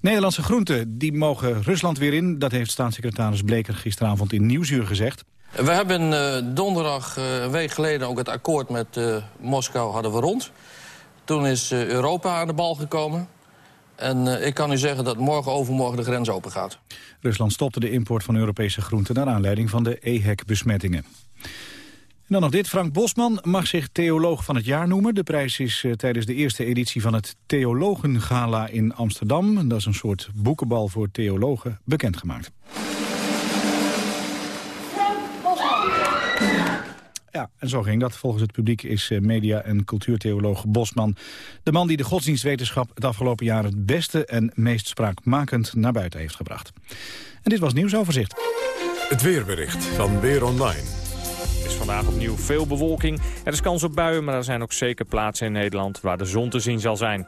Nederlandse groenten die mogen Rusland weer in. Dat heeft staatssecretaris Bleker gisteravond in Nieuwsuur gezegd. We hebben uh, donderdag, uh, een week geleden, ook het akkoord met uh, Moskou hadden we rond. Toen is Europa aan de bal gekomen. En ik kan u zeggen dat morgen overmorgen de grens open gaat. Rusland stopte de import van Europese groenten... naar aanleiding van de EHEC-besmettingen. En dan nog dit. Frank Bosman mag zich theoloog van het jaar noemen. De prijs is uh, tijdens de eerste editie van het Theologengala in Amsterdam. Dat is een soort boekenbal voor theologen bekendgemaakt. Ja, en zo ging dat. Volgens het publiek is uh, media- en cultuurtheoloog Bosman... de man die de godsdienstwetenschap het afgelopen jaar... het beste en meest spraakmakend naar buiten heeft gebracht. En dit was Nieuwsoverzicht. Het weerbericht van Weer Online. is vandaag opnieuw veel bewolking. Er is kans op buien, maar er zijn ook zeker plaatsen in Nederland waar de zon te zien zal zijn.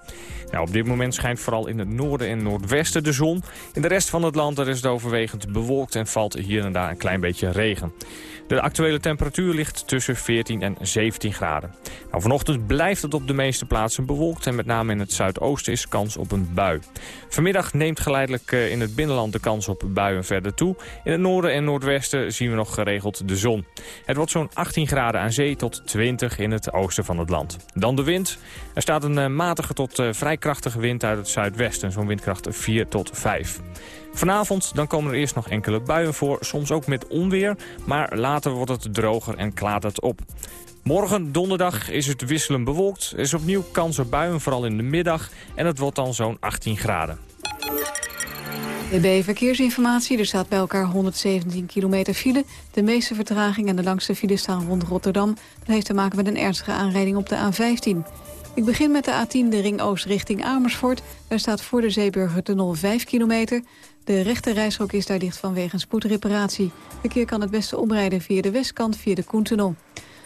Nou, op dit moment schijnt vooral in het noorden en noordwesten de zon. In de rest van het land er is het overwegend bewolkt en valt hier en daar een klein beetje regen. De actuele temperatuur ligt tussen 14 en 17 graden. Nou, vanochtend blijft het op de meeste plaatsen bewolkt... en met name in het zuidoosten is kans op een bui. Vanmiddag neemt geleidelijk eh, in het binnenland de kans op buien verder toe. In het noorden en noordwesten zien we nog geregeld de zon. Het wordt zo'n 18 graden aan zee tot 20 in het oosten van het land. Dan de wind. Er staat een eh, matige tot eh, vrij krachtige wind uit het zuidwesten. Zo'n windkracht 4 tot 5. Vanavond dan komen er eerst nog enkele buien voor, soms ook met onweer. Maar later wordt het droger en klaart het op. Morgen, donderdag, is het wisselend bewolkt. Er is opnieuw kans op buien, vooral in de middag. En het wordt dan zo'n 18 graden. DB Verkeersinformatie. Er staat bij elkaar 117 kilometer file. De meeste vertraging en de langste file staan rond Rotterdam. Dat heeft te maken met een ernstige aanrijding op de A15. Ik begin met de A10, de ring oost richting Amersfoort. Daar staat voor de Zeeburgertunnel 5 kilometer. De rechte reishok is daar dicht vanwege een spoedreparatie. Verkeer kan het beste omrijden via de westkant via de Koentunnel.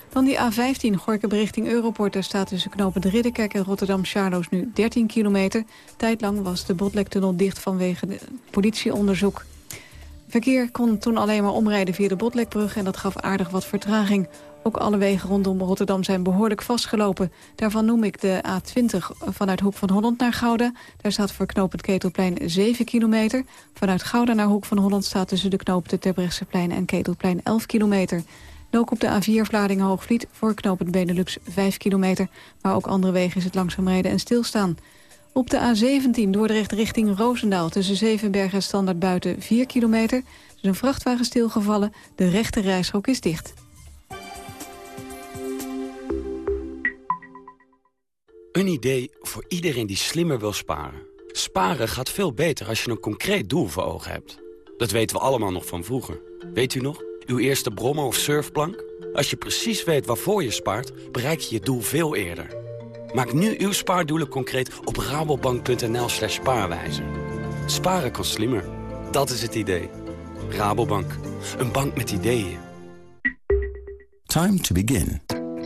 Dan die A15 Gorkum richting Europort. Daar staat tussen knopen de Ridderkerk en Rotterdam-Charloes nu 13 kilometer. Tijdlang was de Botlektunnel dicht vanwege de politieonderzoek. Verkeer kon toen alleen maar omrijden via de Botlekbrug... en dat gaf aardig wat vertraging. Ook alle wegen rondom Rotterdam zijn behoorlijk vastgelopen. Daarvan noem ik de A20 vanuit Hoek van Holland naar Gouda. Daar staat voor knooppunt Ketelplein 7 kilometer. Vanuit Gouda naar Hoek van Holland staat tussen de knooppunten Terbrechtseplein en Ketelplein 11 kilometer. Ook op de A4 Vlaardingen-Hoogvliet voor knooppunt Benelux 5 kilometer. Maar ook andere wegen is het langzaam rijden en stilstaan. Op de A17 Dordrecht richting Roosendaal tussen Zevenberg en Standaard buiten 4 kilometer. Er is een vrachtwagen stilgevallen, de rechte reishok is dicht. Een idee voor iedereen die slimmer wil sparen. Sparen gaat veel beter als je een concreet doel voor ogen hebt. Dat weten we allemaal nog van vroeger. Weet u nog? Uw eerste brommer of surfplank? Als je precies weet waarvoor je spaart, bereik je je doel veel eerder. Maak nu uw spaardoelen concreet op rabobank.nl slash spaarwijzer. Sparen kan slimmer. Dat is het idee. Rabobank. Een bank met ideeën. Time to begin.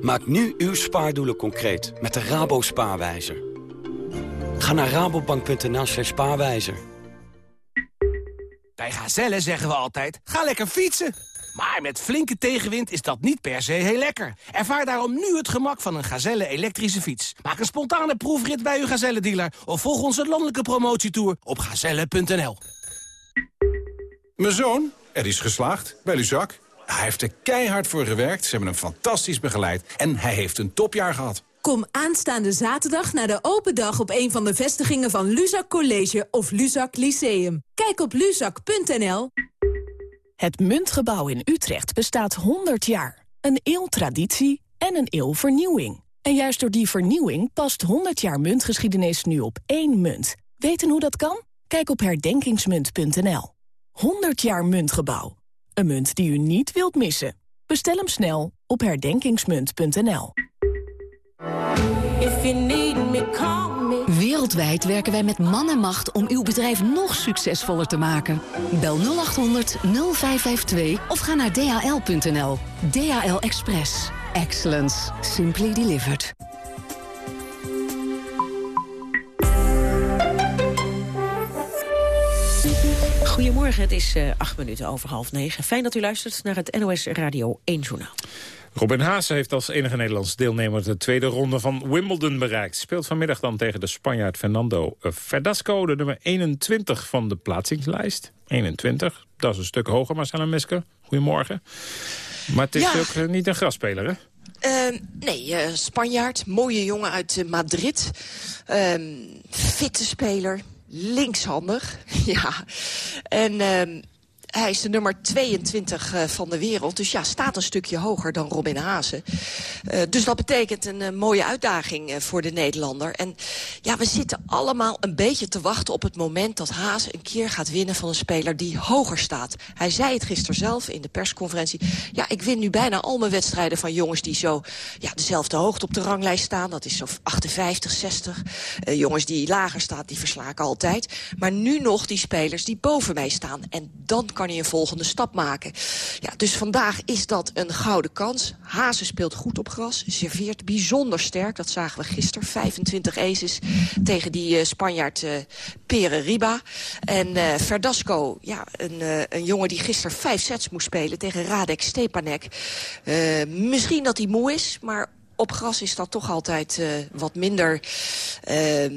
Maak nu uw spaardoelen concreet met de Rabo Spaarwijzer. Ga naar rabobank.nl slash spaarwijzer. Bij Gazelle zeggen we altijd, ga lekker fietsen. Maar met flinke tegenwind is dat niet per se heel lekker. Ervaar daarom nu het gemak van een Gazelle elektrische fiets. Maak een spontane proefrit bij uw Gazelle-dealer... of volg onze landelijke promotietour op gazelle.nl. Mijn zoon, er is geslaagd bij Luzak. Hij heeft er keihard voor gewerkt, ze hebben hem fantastisch begeleid... en hij heeft een topjaar gehad. Kom aanstaande zaterdag naar de open dag op een van de vestigingen van Luzak College of Luzak Lyceum. Kijk op luzak.nl. Het Muntgebouw in Utrecht bestaat 100 jaar. Een eeuw traditie en een eeuw vernieuwing. En juist door die vernieuwing past 100 jaar muntgeschiedenis nu op één munt. Weten hoe dat kan? Kijk op herdenkingsmunt.nl. 100 jaar Muntgebouw. Een munt die u niet wilt missen. Bestel hem snel op herdenkingsmunt.nl. Wereldwijd werken wij met man en macht om uw bedrijf nog succesvoller te maken. Bel 0800 0552 of ga naar dhl.nl. DHL Express. Excellence. Simply delivered. Goedemorgen, het is uh, acht minuten over half negen. Fijn dat u luistert naar het NOS Radio 1 Journaal. Robin Haase heeft als enige Nederlands deelnemer de tweede ronde van Wimbledon bereikt. Speelt vanmiddag dan tegen de Spanjaard Fernando Verdasco, de nummer 21 van de plaatsingslijst. 21, dat is een stuk hoger, Marcella Mesker. Goedemorgen. Maar het is Ja. ook eh, niet een grasspeler, hè? Ehm, nee, eh, Spanjaard, mooie jongen uit eh, Madrid. Ehm, fitte speler, linkshandig. ja. En ehm, hij is de nummer 22 uh, van de wereld. Dus ja, staat een stukje hoger dan Robin Haase. Uh, dus dat betekent een uh, mooie uitdaging voor de Nederlander. En ja, we zitten allemaal een beetje te wachten op het moment dat Haase een keer gaat winnen van een speler die hoger staat. Hij zei het gisteren zelf in de persconferentie. Ja, ik win nu bijna al mijn wedstrijden van jongens die zo ja, dezelfde hoogte op de ranglijst staan. Dat is zo 58, 60. jongens die lager staan, die versla ik altijd. Maar nu nog die spelers die boven mij staan. En dan kan hij een volgende stap maken. Ja, dus vandaag is dat een gouden kans. Hazen speelt goed op gras, serveert bijzonder sterk. Dat zagen we gisteren, 25 aces tegen die uh, Spanjaard uh, Pere Riba. En uh, Verdasco, ja, een, een jongen die gisteren vijf sets moest spelen tegen Radek Stepanek. misschien dat hij moe is, maar op gras is dat toch altijd uh, wat minder... Uh,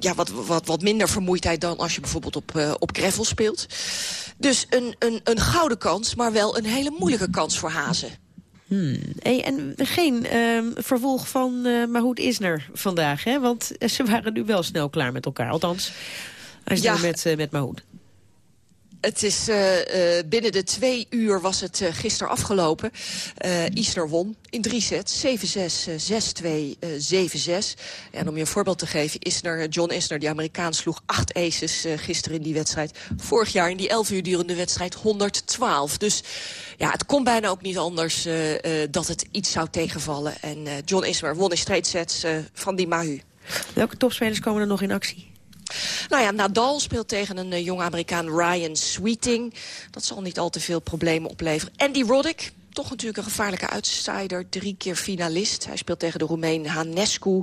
ja, wat, wat, wat minder vermoeidheid dan als je bijvoorbeeld op, uh, op gravel speelt. Dus een, een, een gouden kans, maar wel een hele moeilijke kans voor Hazen. Hmm. Hey, en geen uh, vervolg van uh, Mahoud Isner vandaag, hè? Want ze waren nu wel snel klaar met elkaar. Althans, hij is ja. met, met Mahoud. Het is uh, uh, binnen de twee uur was het uh, gisteren afgelopen. Isner won in drie sets. 7-6, 6-2, 7-6. En om je een voorbeeld te geven, Isner, John Isner, die Amerikaan, sloeg acht aces gisteren in die wedstrijd. Vorig jaar in die elf uur durende wedstrijd 112. Dus ja, het kon bijna ook niet anders dat het iets zou tegenvallen. En John Isner won in straight sets van die Mahu. Welke topspelers komen er nog in actie? Nou ja, Nadal speelt tegen een uh, jonge Amerikaan Ryan Sweeting. Dat zal niet al te veel problemen opleveren. Andy Roddick, toch natuurlijk een gevaarlijke outsider. Drie keer finalist. Hij speelt tegen de Roemeen Hanescu.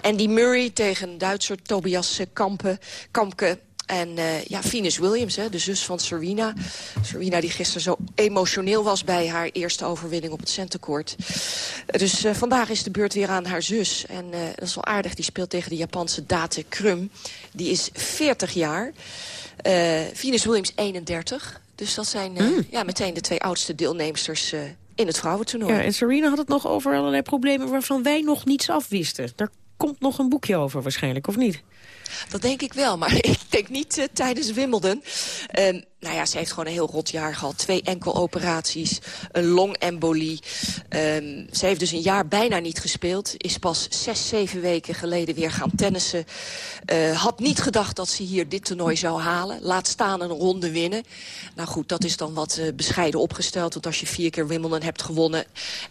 Andy Murray tegen Duitser Tobias Kampe, Kamke. En uh, ja, Venus Williams, hè, de zus van Serena. Serena die gisteren zo emotioneel was bij haar eerste overwinning op het centercourt. Uh, dus uh, vandaag is de beurt weer aan haar zus. En dat is wel aardig, die speelt tegen de Japanse Date Krum. Die is 40 jaar. Venus Williams 31. Dus dat zijn mm. ja, meteen de twee oudste deelnemsters in het vrouwentoernooi. Ja, en Serena had het nog over allerlei problemen waarvan wij nog niets afwisten. Daar komt nog een boekje over waarschijnlijk, of niet? Dat denk ik wel, maar ik denk niet uh, tijdens Wimbledon. Uh, nou ja, ze heeft gewoon een heel rot jaar gehad. Twee enkeloperaties, een longembolie. Um, ze heeft dus een jaar bijna niet gespeeld. Is pas zes, zeven weken geleden weer gaan tennissen. Uh, had niet gedacht dat ze hier dit toernooi zou halen. Laat staan een ronde winnen. Nou goed, dat is dan wat uh, bescheiden opgesteld. Want als je vier keer Wimbledon hebt gewonnen...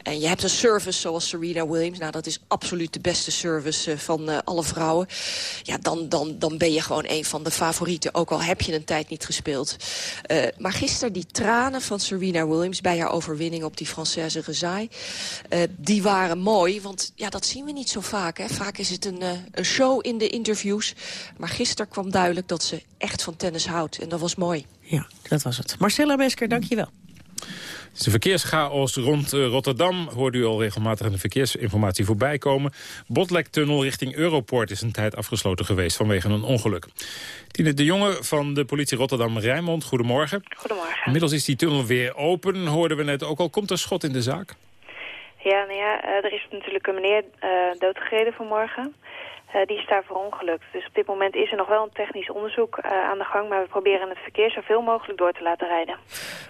en je hebt een service zoals Serena Williams... nou, dat is absoluut de beste service uh, van alle vrouwen. Ja, dan, dan, dan ben je gewoon een van de favorieten. Ook al heb je een tijd niet gespeeld. Uh, maar gisteren die tranen van Serena Williams... bij haar overwinning op die Française Rezaille... Uh, die waren mooi, want ja, dat zien we niet zo vaak. Hè. Vaak is het een, uh, een show in de interviews. Maar gisteren kwam duidelijk dat ze echt van tennis houdt. En dat was mooi. Ja, dat was het. Marcella Mesker, dank je wel. Het is een verkeerschaos rond uh, Rotterdam. Hoorde u al regelmatig in de verkeersinformatie voorbij komen. Botlektunnel richting Europort is een tijd afgesloten geweest vanwege een ongeluk. Tine de Jonge van de politie Rotterdam-Rijnmond, goedemorgen. Goedemorgen. Inmiddels is die tunnel weer open, hoorden we net ook al. Komt er schot in de zaak? Ja, nou ja, uh, er is natuurlijk een meneer uh, doodgereden vanmorgen. Uh, die is daar verongelukt. Dus op dit moment is er nog wel een technisch onderzoek uh, aan de gang... maar we proberen het verkeer zoveel mogelijk door te laten rijden.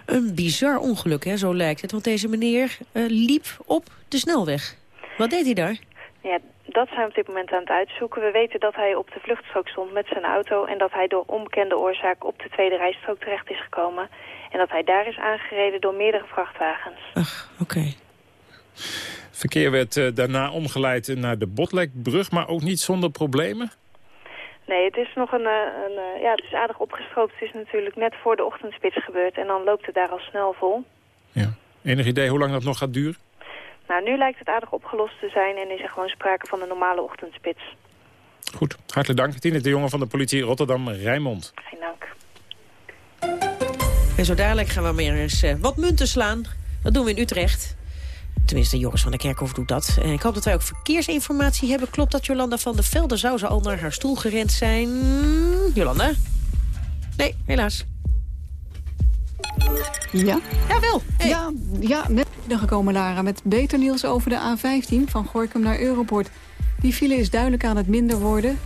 Een bizar ongeluk, hè, zo lijkt het. Want deze meneer uh, liep op de snelweg. Wat deed hij daar? Ja, dat zijn we op dit moment aan het uitzoeken. We weten dat hij op de vluchtstrook stond met zijn auto... en dat hij door onbekende oorzaak op de tweede rijstrook terecht is gekomen. En dat hij daar is aangereden door meerdere vrachtwagens. Ach, oké. Okay. Verkeer werd uh, daarna omgeleid naar de Botlekbrug, maar ook niet zonder problemen? Nee, het is nog een, een, ja, het is aardig opgestroopt. Het is natuurlijk net voor de ochtendspits gebeurd en dan loopt het daar al snel vol. Ja. Enig idee hoe lang dat nog gaat duren? Nou, nu lijkt het aardig opgelost te zijn en is er gewoon sprake van een normale ochtendspits. Goed, hartelijk dank. Tine de Jonge van de politie Rotterdam-Rijnmond. Geen dank. En zo dadelijk gaan we weer eens wat munten slaan. Dat doen we in Utrecht. Tenminste, Joris van der Kerkhof doet dat. En ik hoop dat wij ook verkeersinformatie hebben. Klopt dat Jolanda van der Velde zou ze al naar haar stoel gerend zijn? Jolanda? Nee, helaas. Ja? Jawel. Hey. Ja, ja, net gekomen Lara met beter nieuws over de A15 van Gorkum naar Europort. Die file is duidelijk aan het minder worden.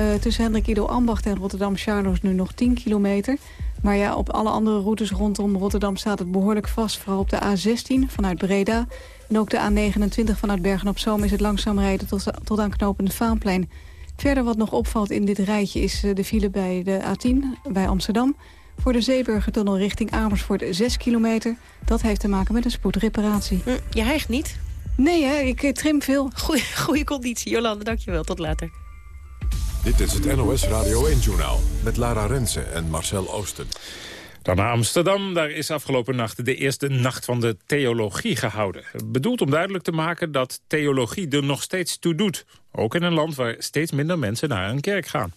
Uh, tussen Hendrik Ido Ambacht en Rotterdam Charloes nu nog 10 kilometer. Maar ja, op alle andere routes rondom Rotterdam staat het behoorlijk vast. Vooral op de A16 vanuit Breda. En ook de A29 vanuit Bergen-op-Zoom is het langzaam rijden tot, tot aan knopende Vaanplein. Verder wat nog opvalt in dit rijtje is eh, de file bij de A10 bij Amsterdam. Voor de Zeeburgertunnel richting Amersfoort 6 kilometer. Dat heeft te maken met een spoedreparatie. Hm, je hijgt niet? Nee, hè, ik eh, trim veel. Goeie, goede conditie. Jolande, dankjewel. Tot later. Dit is het NOS Radio 1-journaal met Lara Rensen en Marcel Oosten. Dan naar Amsterdam. Daar is afgelopen nacht de eerste nacht van de theologie gehouden. Bedoeld om duidelijk te maken dat theologie er nog steeds toe doet. Ook in een land waar steeds minder mensen naar een kerk gaan.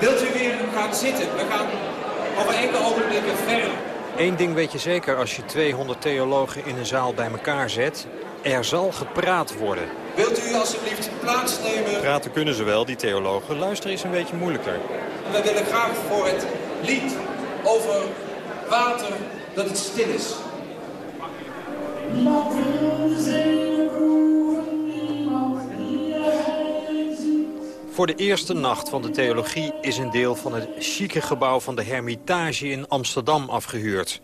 Wilt u weer gaan zitten? We gaan over enkele ogenblikken verder. Eén ding weet je zeker als je 200 theologen in een zaal bij elkaar zet. Er zal gepraat worden. Wilt u alsjeblieft plaatsnemen? Praten kunnen ze wel, die theologen. Luisteren is een beetje moeilijker. Wij willen graag voor het lied over water dat het stil is. Voor de eerste nacht van de theologie is een deel van het chique gebouw van de Hermitage in Amsterdam afgehuurd.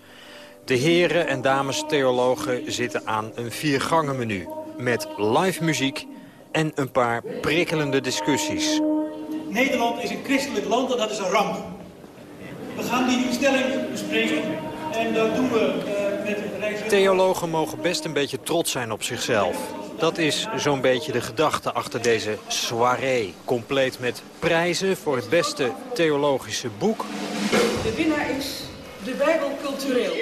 De heren en dames theologen zitten aan een viergangenmenu met live muziek en een paar prikkelende discussies. Nederland is een christelijk land en dat is een ramp. We gaan die stelling bespreken en dat doen we uh, met Rijks... Theologen mogen best een beetje trots zijn op zichzelf. Dat is zo'n beetje de gedachte achter deze soirée. Compleet met prijzen voor het beste theologische boek. De winnaar is de Bijbel cultureel.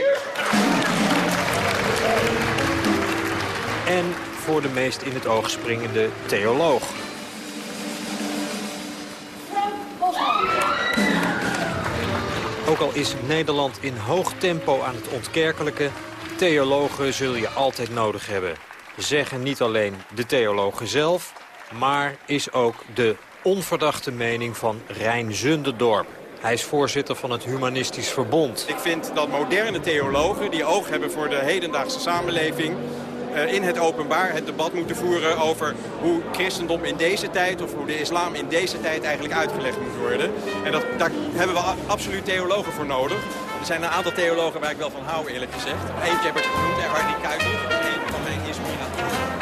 En voor de meest in het oog springende theoloog. Ook al is Nederland in hoog tempo aan het ontkerkelijke... theologen zul je altijd nodig hebben. Zeggen niet alleen de theologen zelf... maar is ook de onverdachte mening van Rijn Zunderdorp. Hij is voorzitter van het Humanistisch Verbond. Ik vind dat moderne theologen die oog hebben voor de hedendaagse samenleving... Uh, in het openbaar het debat moeten voeren over hoe christendom in deze tijd... of hoe de islam in deze tijd eigenlijk uitgelegd moet worden. En dat, daar hebben we absoluut theologen voor nodig. Er zijn een aantal theologen waar ik wel van hou, eerlijk gezegd. Eentje heb ik genoemd, Hardy Kuiper, een van mijn inspiratoren.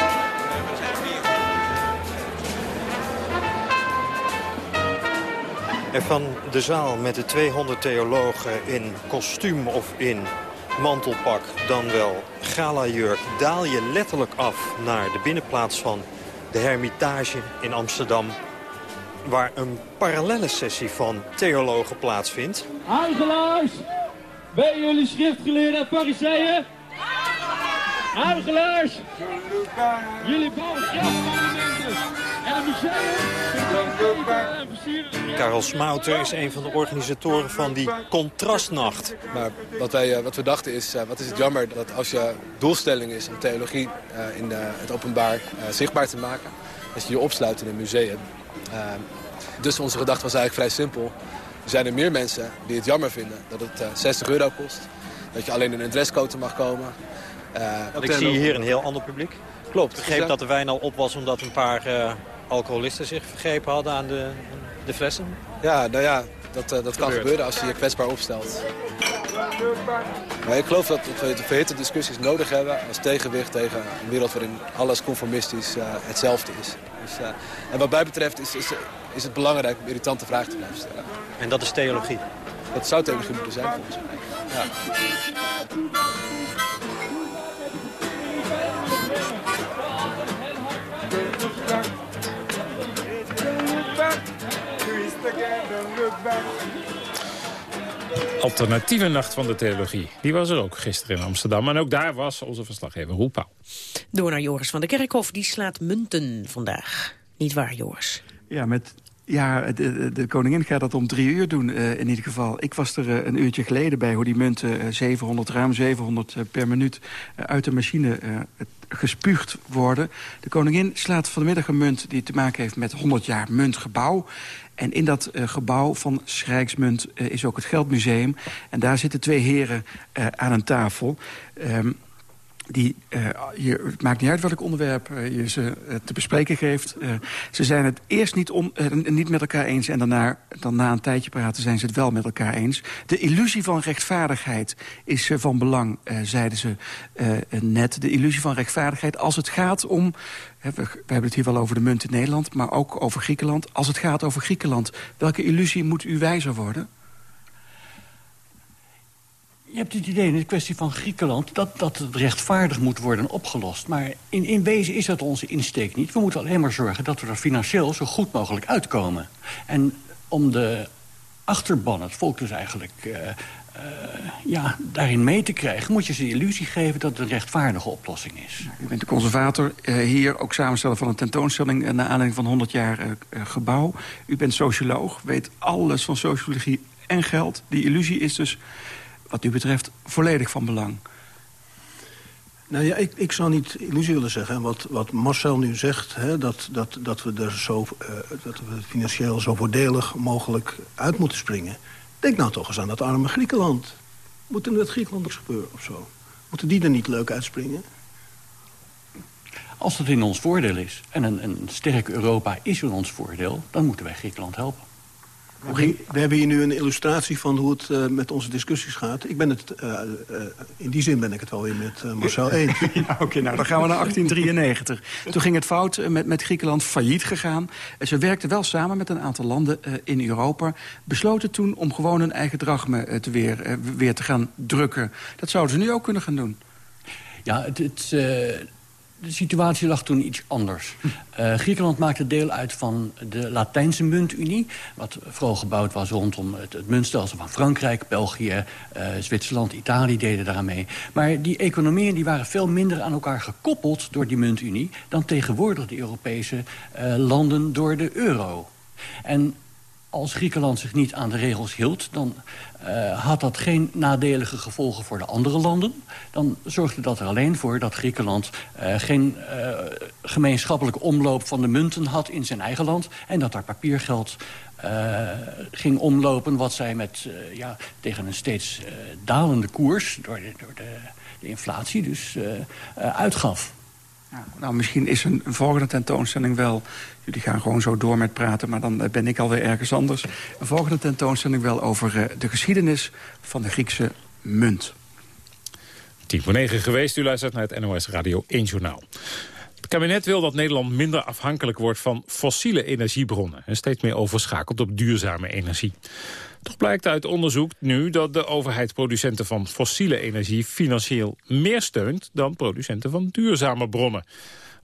En van de zaal met de 200 theologen in kostuum of in mantelpak, dan wel gala-jurk... daal je letterlijk af naar de binnenplaats van de Hermitage in Amsterdam... waar een parallelle sessie van theologen plaatsvindt. Huigelaars! Ben jullie schriftgeleerden en fariseeën? Huigelaars! Jullie bouwen grafmonumenten en een museum... Karel Smouter is een van de organisatoren van die contrastnacht. Maar wat, wij, eh, wat we dachten is, uh, wat is het jammer dat als je doelstelling is om theologie uh, in het openbaar zichtbaar te maken, dat je je opsluit in een museum. dus onze gedachte was eigenlijk vrij simpel. Er zijn er meer mensen die het jammer vinden dat het 60 euro kost. Dat je alleen in een dresscode mag komen. Want ik zie hier een heel ander publiek. Klopt. Ik begreep dat de wijn al op was omdat een paar alcoholisten zich vergrepen hadden aan de, de flessen? Ja, nou ja, dat, uh, dat kan gebeuren als je je kwetsbaar opstelt. Maar ik geloof dat we de verhitte discussies nodig hebben als tegenwicht tegen een wereld waarin alles conformistisch uh, hetzelfde is. Dus, uh, en wat mij betreft is, is, is het belangrijk om irritante vragen te blijven stellen. En dat is theologie? Dat zou theologie moeten zijn volgens mij. Ja. Alternatieve Nacht van de Theologie. Die was er ook gisteren in Amsterdam. En ook daar was onze verslaggever Roel Pauw. Door naar Joris van der Kerkhof. Die slaat munten vandaag. Niet waar, Joris? Ja, met ja, de, de, koningin gaat dat om drie uur doen uh, in ieder geval. Ik was er uh, een uurtje geleden bij hoe die munten uh, 700, ruim 700 per minuut uit de machine gespuugd worden. De koningin slaat vanmiddag een munt die te maken heeft met 100 jaar muntgebouw. En in dat uh, gebouw van Schrijksmunt uh, is ook het Geldmuseum. En daar zitten twee heren uh, aan een tafel. Um, die, uh, je, het maakt niet uit welk onderwerp uh, je ze uh, te bespreken geeft. ze zijn het eerst niet, om, niet met elkaar eens... en daarna, dan na een tijdje praten zijn ze het wel met elkaar eens. De illusie van rechtvaardigheid is van belang, zeiden ze net. De illusie van rechtvaardigheid als het gaat om... we, we hebben het hier wel over de munt in Nederland... maar ook over Griekenland. Als het gaat over Griekenland, welke illusie moet u wijzer worden? Je hebt het idee in de kwestie van Griekenland... dat, dat het rechtvaardig moet worden opgelost. Maar in, in wezen is dat onze insteek niet. We moeten alleen maar zorgen dat we er financieel zo goed mogelijk uitkomen. En om de achterban, het volk dus eigenlijk... Uh, uh, ja, daarin mee te krijgen... moet je ze de illusie geven dat het een rechtvaardige oplossing is. U bent de conservator uh, hier, ook samensteller van een tentoonstelling... naar aanleiding van 100 jaar gebouw. U bent socioloog, weet alles van sociologie en geld. Die illusie is dus wat u betreft volledig van belang. Nou ja, ik, ik zou niet illusie willen zeggen. Wat, wat Marcel nu zegt, hè, dat, dat, dat, we er zo, uh, dat we financieel zo voordelig mogelijk uit moeten springen. Denk nou toch eens aan dat arme Griekenland. Moet er met Griekenland niks gebeuren of zo? Moeten die er niet leuk uitspringen? Als dat in ons voordeel is, en een, een sterk Europa is in ons voordeel... dan moeten wij Griekenland helpen. We hebben hier nu een illustratie van hoe het uh, met onze discussies gaat. Ik ben het, uh, uh, in die zin ben ik het wel weer met Marcel eens. ja, Oké, okay, nou dan gaan we naar 1893. Toen ging het fout met, met Griekenland failliet gegaan. Ze werkten wel samen met een aantal landen in Europa. Besloten toen om gewoon hun eigen drachme te weer, weer te gaan drukken. Dat zouden ze nu ook kunnen gaan doen. Ja, het... het de situatie lag toen iets anders. Uh, Griekenland maakte deel uit van de Latijnse muntunie... wat vooral gebouwd was rondom het, het muntstelsel van Frankrijk... België, uh, Zwitserland, Italië deden daaraan mee. Maar die economieën die waren veel minder aan elkaar gekoppeld... door die muntunie dan tegenwoordig de Europese uh, landen door de euro. En als Griekenland zich niet aan de regels hield... dan uh, had dat geen nadelige gevolgen voor de andere landen. Dan zorgde dat er alleen voor dat Griekenland uh, geen uh, gemeenschappelijke omloop van de munten had in zijn eigen land. En dat daar papiergeld ging omlopen wat zij met, ja, tegen een steeds dalende koers door de, door de, de inflatie dus uitgaf. Nou, misschien is een, volgende tentoonstelling wel... jullie gaan gewoon zo door met praten, maar dan ben ik alweer ergens anders. Een volgende tentoonstelling wel over uh, de geschiedenis van de Griekse munt. 10 voor 9 geweest, u luistert naar het NOS Radio 1 Journaal. Het kabinet wil dat Nederland minder afhankelijk wordt van fossiele energiebronnen... en steeds meer overschakelt op duurzame energie. Toch blijkt uit onderzoek nu dat de overheid producenten van fossiele energie financieel meer steunt dan producenten van duurzame bronnen.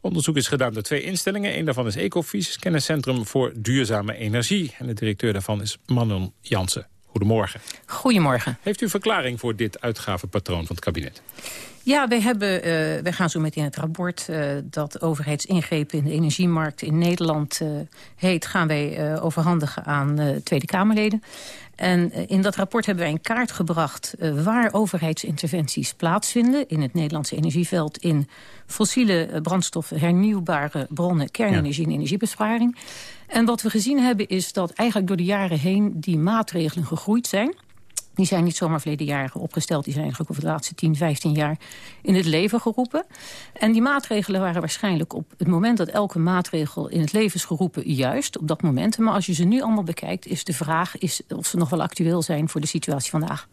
Onderzoek is gedaan door twee instellingen. Een daarvan is Ecofys, kenniscentrum voor duurzame energie. En de directeur daarvan is Manon Jansen. Goedemorgen. Goedemorgen. Heeft u een verklaring voor dit uitgavenpatroon van het kabinet? Ja, wij, hebben, uh, wij gaan zo meteen het rapport uh, dat overheidsingrepen in de energiemarkt in Nederland uh, heet, gaan wij overhandigen aan Tweede Kamerleden. En in dat rapport hebben wij in kaart gebracht waar overheidsinterventies plaatsvinden in het Nederlandse energieveld in fossiele brandstoffen, hernieuwbare bronnen, kernenergie en energiebesparing. En wat we gezien hebben is dat eigenlijk door de jaren heen die maatregelen gegroeid zijn. Die zijn niet zomaar verleden jaren opgesteld. Die zijn eigenlijk over de laatste 10, 15 jaar in het leven geroepen. En die maatregelen waren waarschijnlijk op het moment dat elke maatregel in het leven is geroepen juist op dat moment. Maar als je ze nu allemaal bekijkt is de vraag is of ze nog wel actueel zijn voor de situatie vandaag.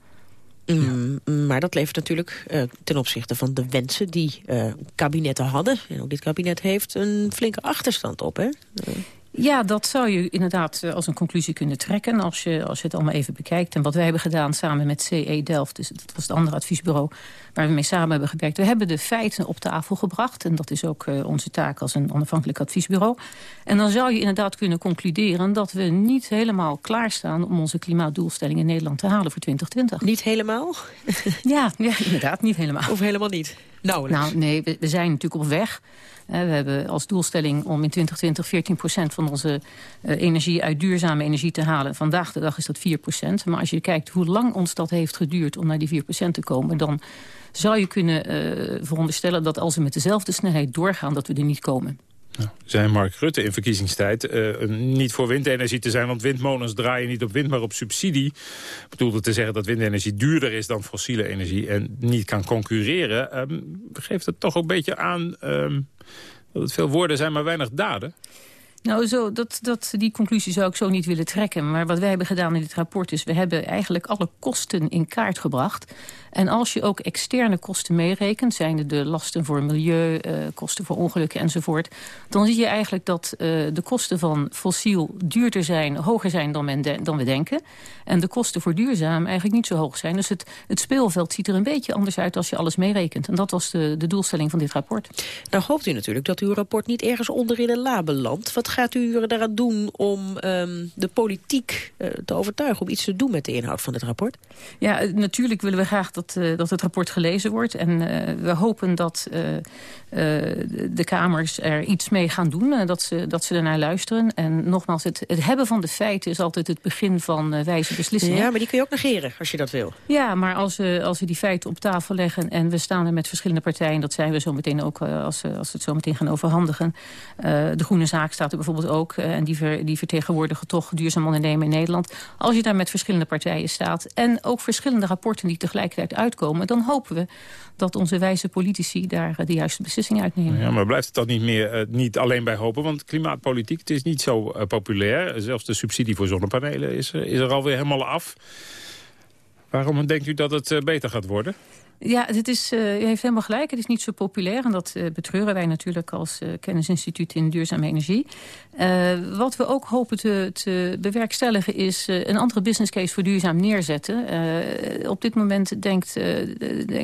Mm, maar dat levert natuurlijk uh, ten opzichte van de wensen die uh, kabinetten hadden... en ook dit kabinet heeft een flinke achterstand op, hè? Uh. Ja, dat zou je inderdaad als een conclusie kunnen trekken... als je, als je het allemaal even bekijkt. En wat wij hebben gedaan samen met CE Delft... dus dat was het andere adviesbureau waar we mee samen hebben gewerkt... we hebben de feiten op tafel gebracht. En dat is ook uh, onze taak als een onafhankelijk adviesbureau. En dan zou je inderdaad kunnen concluderen... dat we niet helemaal klaarstaan om onze klimaatdoelstelling in Nederland te halen voor 2020. Niet helemaal? ja, ja, inderdaad, niet helemaal. Of helemaal niet? Nauwelijks. Nou, nee, we, we zijn natuurlijk op weg... We hebben als doelstelling om in 2020 14% van onze uh, energie uit duurzame energie te halen. Vandaag de dag is dat 4% Maar als je kijkt hoe lang ons dat heeft geduurd om naar die 4% te komen... dan zou je kunnen uh, veronderstellen dat als we met dezelfde snelheid doorgaan... dat we er niet komen. Zijn Mark Rutte in verkiezingstijd uh, niet voor windenergie te zijn... want windmolens draaien niet op wind, maar op subsidie. Bedoelde te zeggen dat windenergie duurder is dan fossiele energie... en niet kan concurreren. Um, geeft het toch ook een beetje aan um, dat het veel woorden zijn, maar weinig daden? Nou, zo, dat, dat, die conclusie zou ik zo niet willen trekken. Maar wat wij hebben gedaan in dit rapport is... we hebben eigenlijk alle kosten in kaart gebracht. En als je ook externe kosten meerekent... zijn de lasten voor milieu, uh, kosten voor ongelukken enzovoort... dan zie je eigenlijk dat uh, de kosten van fossiel duurder zijn... hoger zijn dan, men dan we denken. En de kosten voor duurzaam eigenlijk niet zo hoog zijn. Dus het, het speelveld ziet er een beetje anders uit als je alles meerekent. En dat was de, de doelstelling van dit rapport. Nou hoopt u natuurlijk dat uw rapport niet ergens onder in een la belandt. Wat gaat u er daaraan doen om um, de politiek uh, te overtuigen... om iets te doen met de inhoud van dit rapport? Ja, natuurlijk willen we graag dat, uh, dat het rapport gelezen wordt. En we hopen dat de Kamers er iets mee gaan doen. dat, ze, dat ze ernaar luisteren. En nogmaals, het, het hebben van de feiten is altijd het begin van wijze beslissingen. Ja, maar die kun je ook negeren als je dat wil. Ja, maar als we, als we die feiten op tafel leggen... en we staan er met verschillende partijen... dat zijn we zo meteen ook als, als we het zo meteen gaan overhandigen. de Groene Zaak staat er bijvoorbeeld ook. Eh, en die, ver, die vertegenwoordigen toch duurzaam ondernemen in Nederland. Als je daar met verschillende partijen staat... en ook verschillende rapporten die tegelijkertijd uitkomen... dan hopen we dat onze wijze politici daar eh, de juiste beslissing uitnemen. Ja, maar blijft het dan niet, meer, uh, niet alleen bij hopen? Want klimaatpolitiek het is niet zo populair. Zelfs de subsidie voor zonnepanelen is, is er alweer helemaal af. Waarom denkt u dat het beter gaat worden? Ja, het is, uh, u heeft helemaal gelijk. Het is niet zo populair. En dat uh, betreuren wij natuurlijk als uh, kennisinstituut in duurzame energie. wat we ook hopen te, te bewerkstelligen is een andere business case voor duurzaam neerzetten. op dit moment denkt,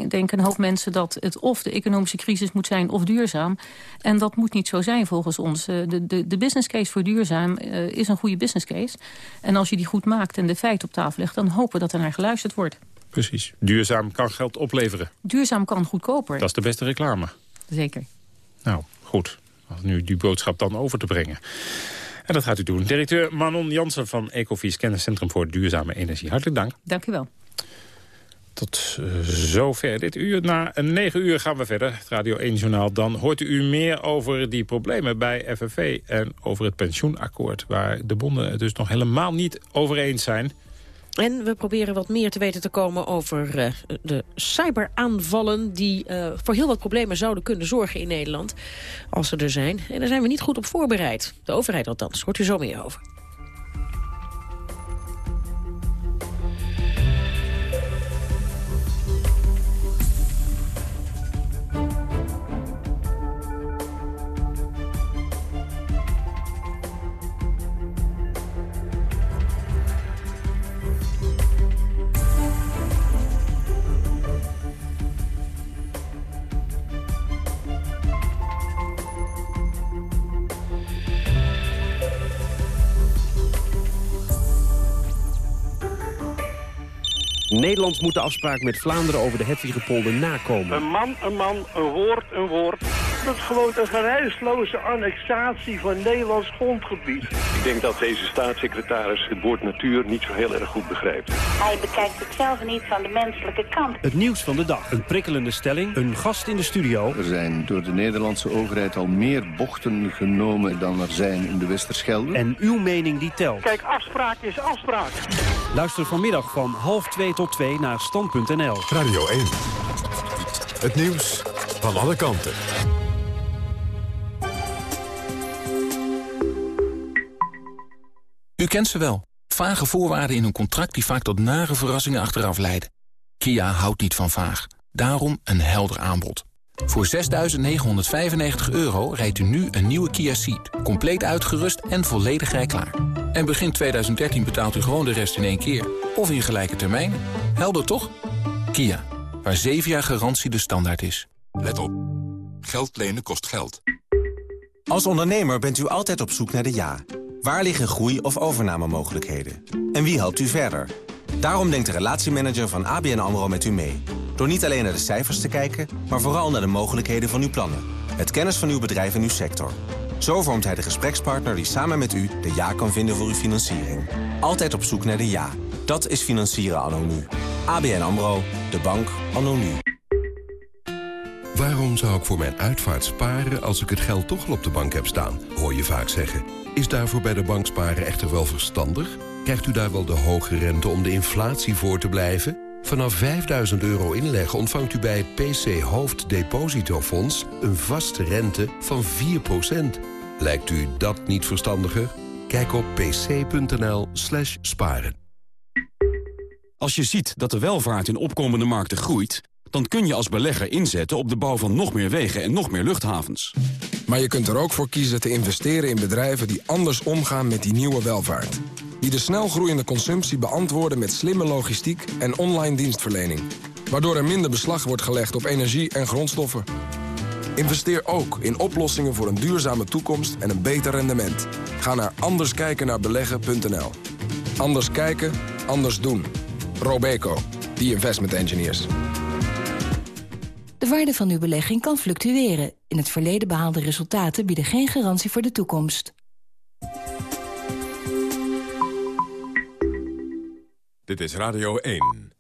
denken een hoop mensen dat het of de economische crisis moet zijn of duurzaam. En dat moet niet zo zijn volgens ons. de, de, de business case voor duurzaam is een goede business case. En als je die goed maakt en de feiten op tafel legt... dan hopen we dat er naar geluisterd wordt. Precies. Duurzaam kan geld opleveren. Duurzaam kan goedkoper. Dat is de beste reclame. Zeker. Nou, goed. Nu die boodschap dan over te brengen. En dat gaat u doen. Directeur Manon Jansen van Ecovies Kenniscentrum voor Duurzame Energie. Hartelijk dank. Dank u wel. Tot uh, zover dit uur. Na negen uur gaan we verder, het Radio 1-journaal. Dan hoort u meer over die problemen bij FNV en over het pensioenakkoord... waar de bonden het dus nog helemaal niet over eens zijn... En we proberen wat meer te weten te komen over uh, de cyberaanvallen... die uh, voor heel wat problemen zouden kunnen zorgen in Nederland, als ze er zijn. En daar zijn we niet goed op voorbereid. De overheid althans, hoort u zo meer over. Nederland moet de afspraak met Vlaanderen over de Hedwigepolder nakomen. Een man, een man, een woord, een woord. Dat is gewoon een geruisloze annexatie van Nederlands grondgebied. Ik denk dat deze staatssecretaris het woord natuur niet zo heel erg goed begrijpt. Hij bekijkt het zelf niet van de menselijke kant. Het nieuws van de dag. Een prikkelende stelling. Een gast in de studio. Er zijn door de Nederlandse overheid al meer bochten genomen dan er zijn in de Westerschelde. En uw mening die telt. Kijk, afspraak is afspraak. Luister vanmiddag van half twee tot twee naar stand.nl. Radio 1. Het nieuws van alle kanten. U kent ze wel. Vage voorwaarden in een contract die vaak tot nare verrassingen achteraf leiden. Kia houdt niet van vaag. Daarom een helder aanbod. Voor 6.995 euro rijdt u nu een nieuwe Kia Ceed. Compleet uitgerust en volledig rijklaar. En begin 2013 betaalt u gewoon de rest in één keer. Of in gelijke termijnen. Helder toch? Kia, waar 7 jaar garantie de standaard is. Let op. Geld lenen kost geld. Als ondernemer bent u altijd op zoek naar de ja. Waar liggen groei- of overnamemogelijkheden? En wie helpt u verder? Daarom denkt de relatiemanager van ABN AMRO met u mee. Door niet alleen naar de cijfers te kijken, maar vooral naar de mogelijkheden van uw plannen. Het kennis van uw bedrijf en uw sector. Zo vormt hij de gesprekspartner die samen met u de ja kan vinden voor uw financiering. Altijd op zoek naar de ja. Dat is financieren anno nu. ABN AMRO, de bank anno nu. Waarom zou ik voor mijn uitvaart sparen als ik het geld toch al op de bank heb staan? Hoor je vaak zeggen. Is daarvoor bij de bank sparen echter wel verstandig? Krijgt u daar wel de hoge rente om de inflatie voor te blijven? Vanaf 5000 euro inleg ontvangt u bij het PC Hoofddepositofonds... een vaste rente van 4%. Lijkt u dat niet verstandiger? Kijk op pc.nl slash sparen. Als je ziet dat de welvaart in opkomende markten groeit... dan kun je als belegger inzetten op de bouw van nog meer wegen en nog meer luchthavens. Maar je kunt er ook voor kiezen te investeren in bedrijven die anders omgaan met die nieuwe welvaart. Die de snel groeiende consumptie beantwoorden met slimme logistiek en online dienstverlening. Waardoor er minder beslag wordt gelegd op energie en grondstoffen. Investeer ook in oplossingen voor een duurzame toekomst en een beter rendement. Ga naar anderskijkennaarbeleggen.nl. Anders kijken, anders doen. Robeco, the investment engineers. De waarde van uw belegging kan fluctueren. In het verleden behaalde resultaten bieden geen garantie voor de toekomst. Dit is Radio 1.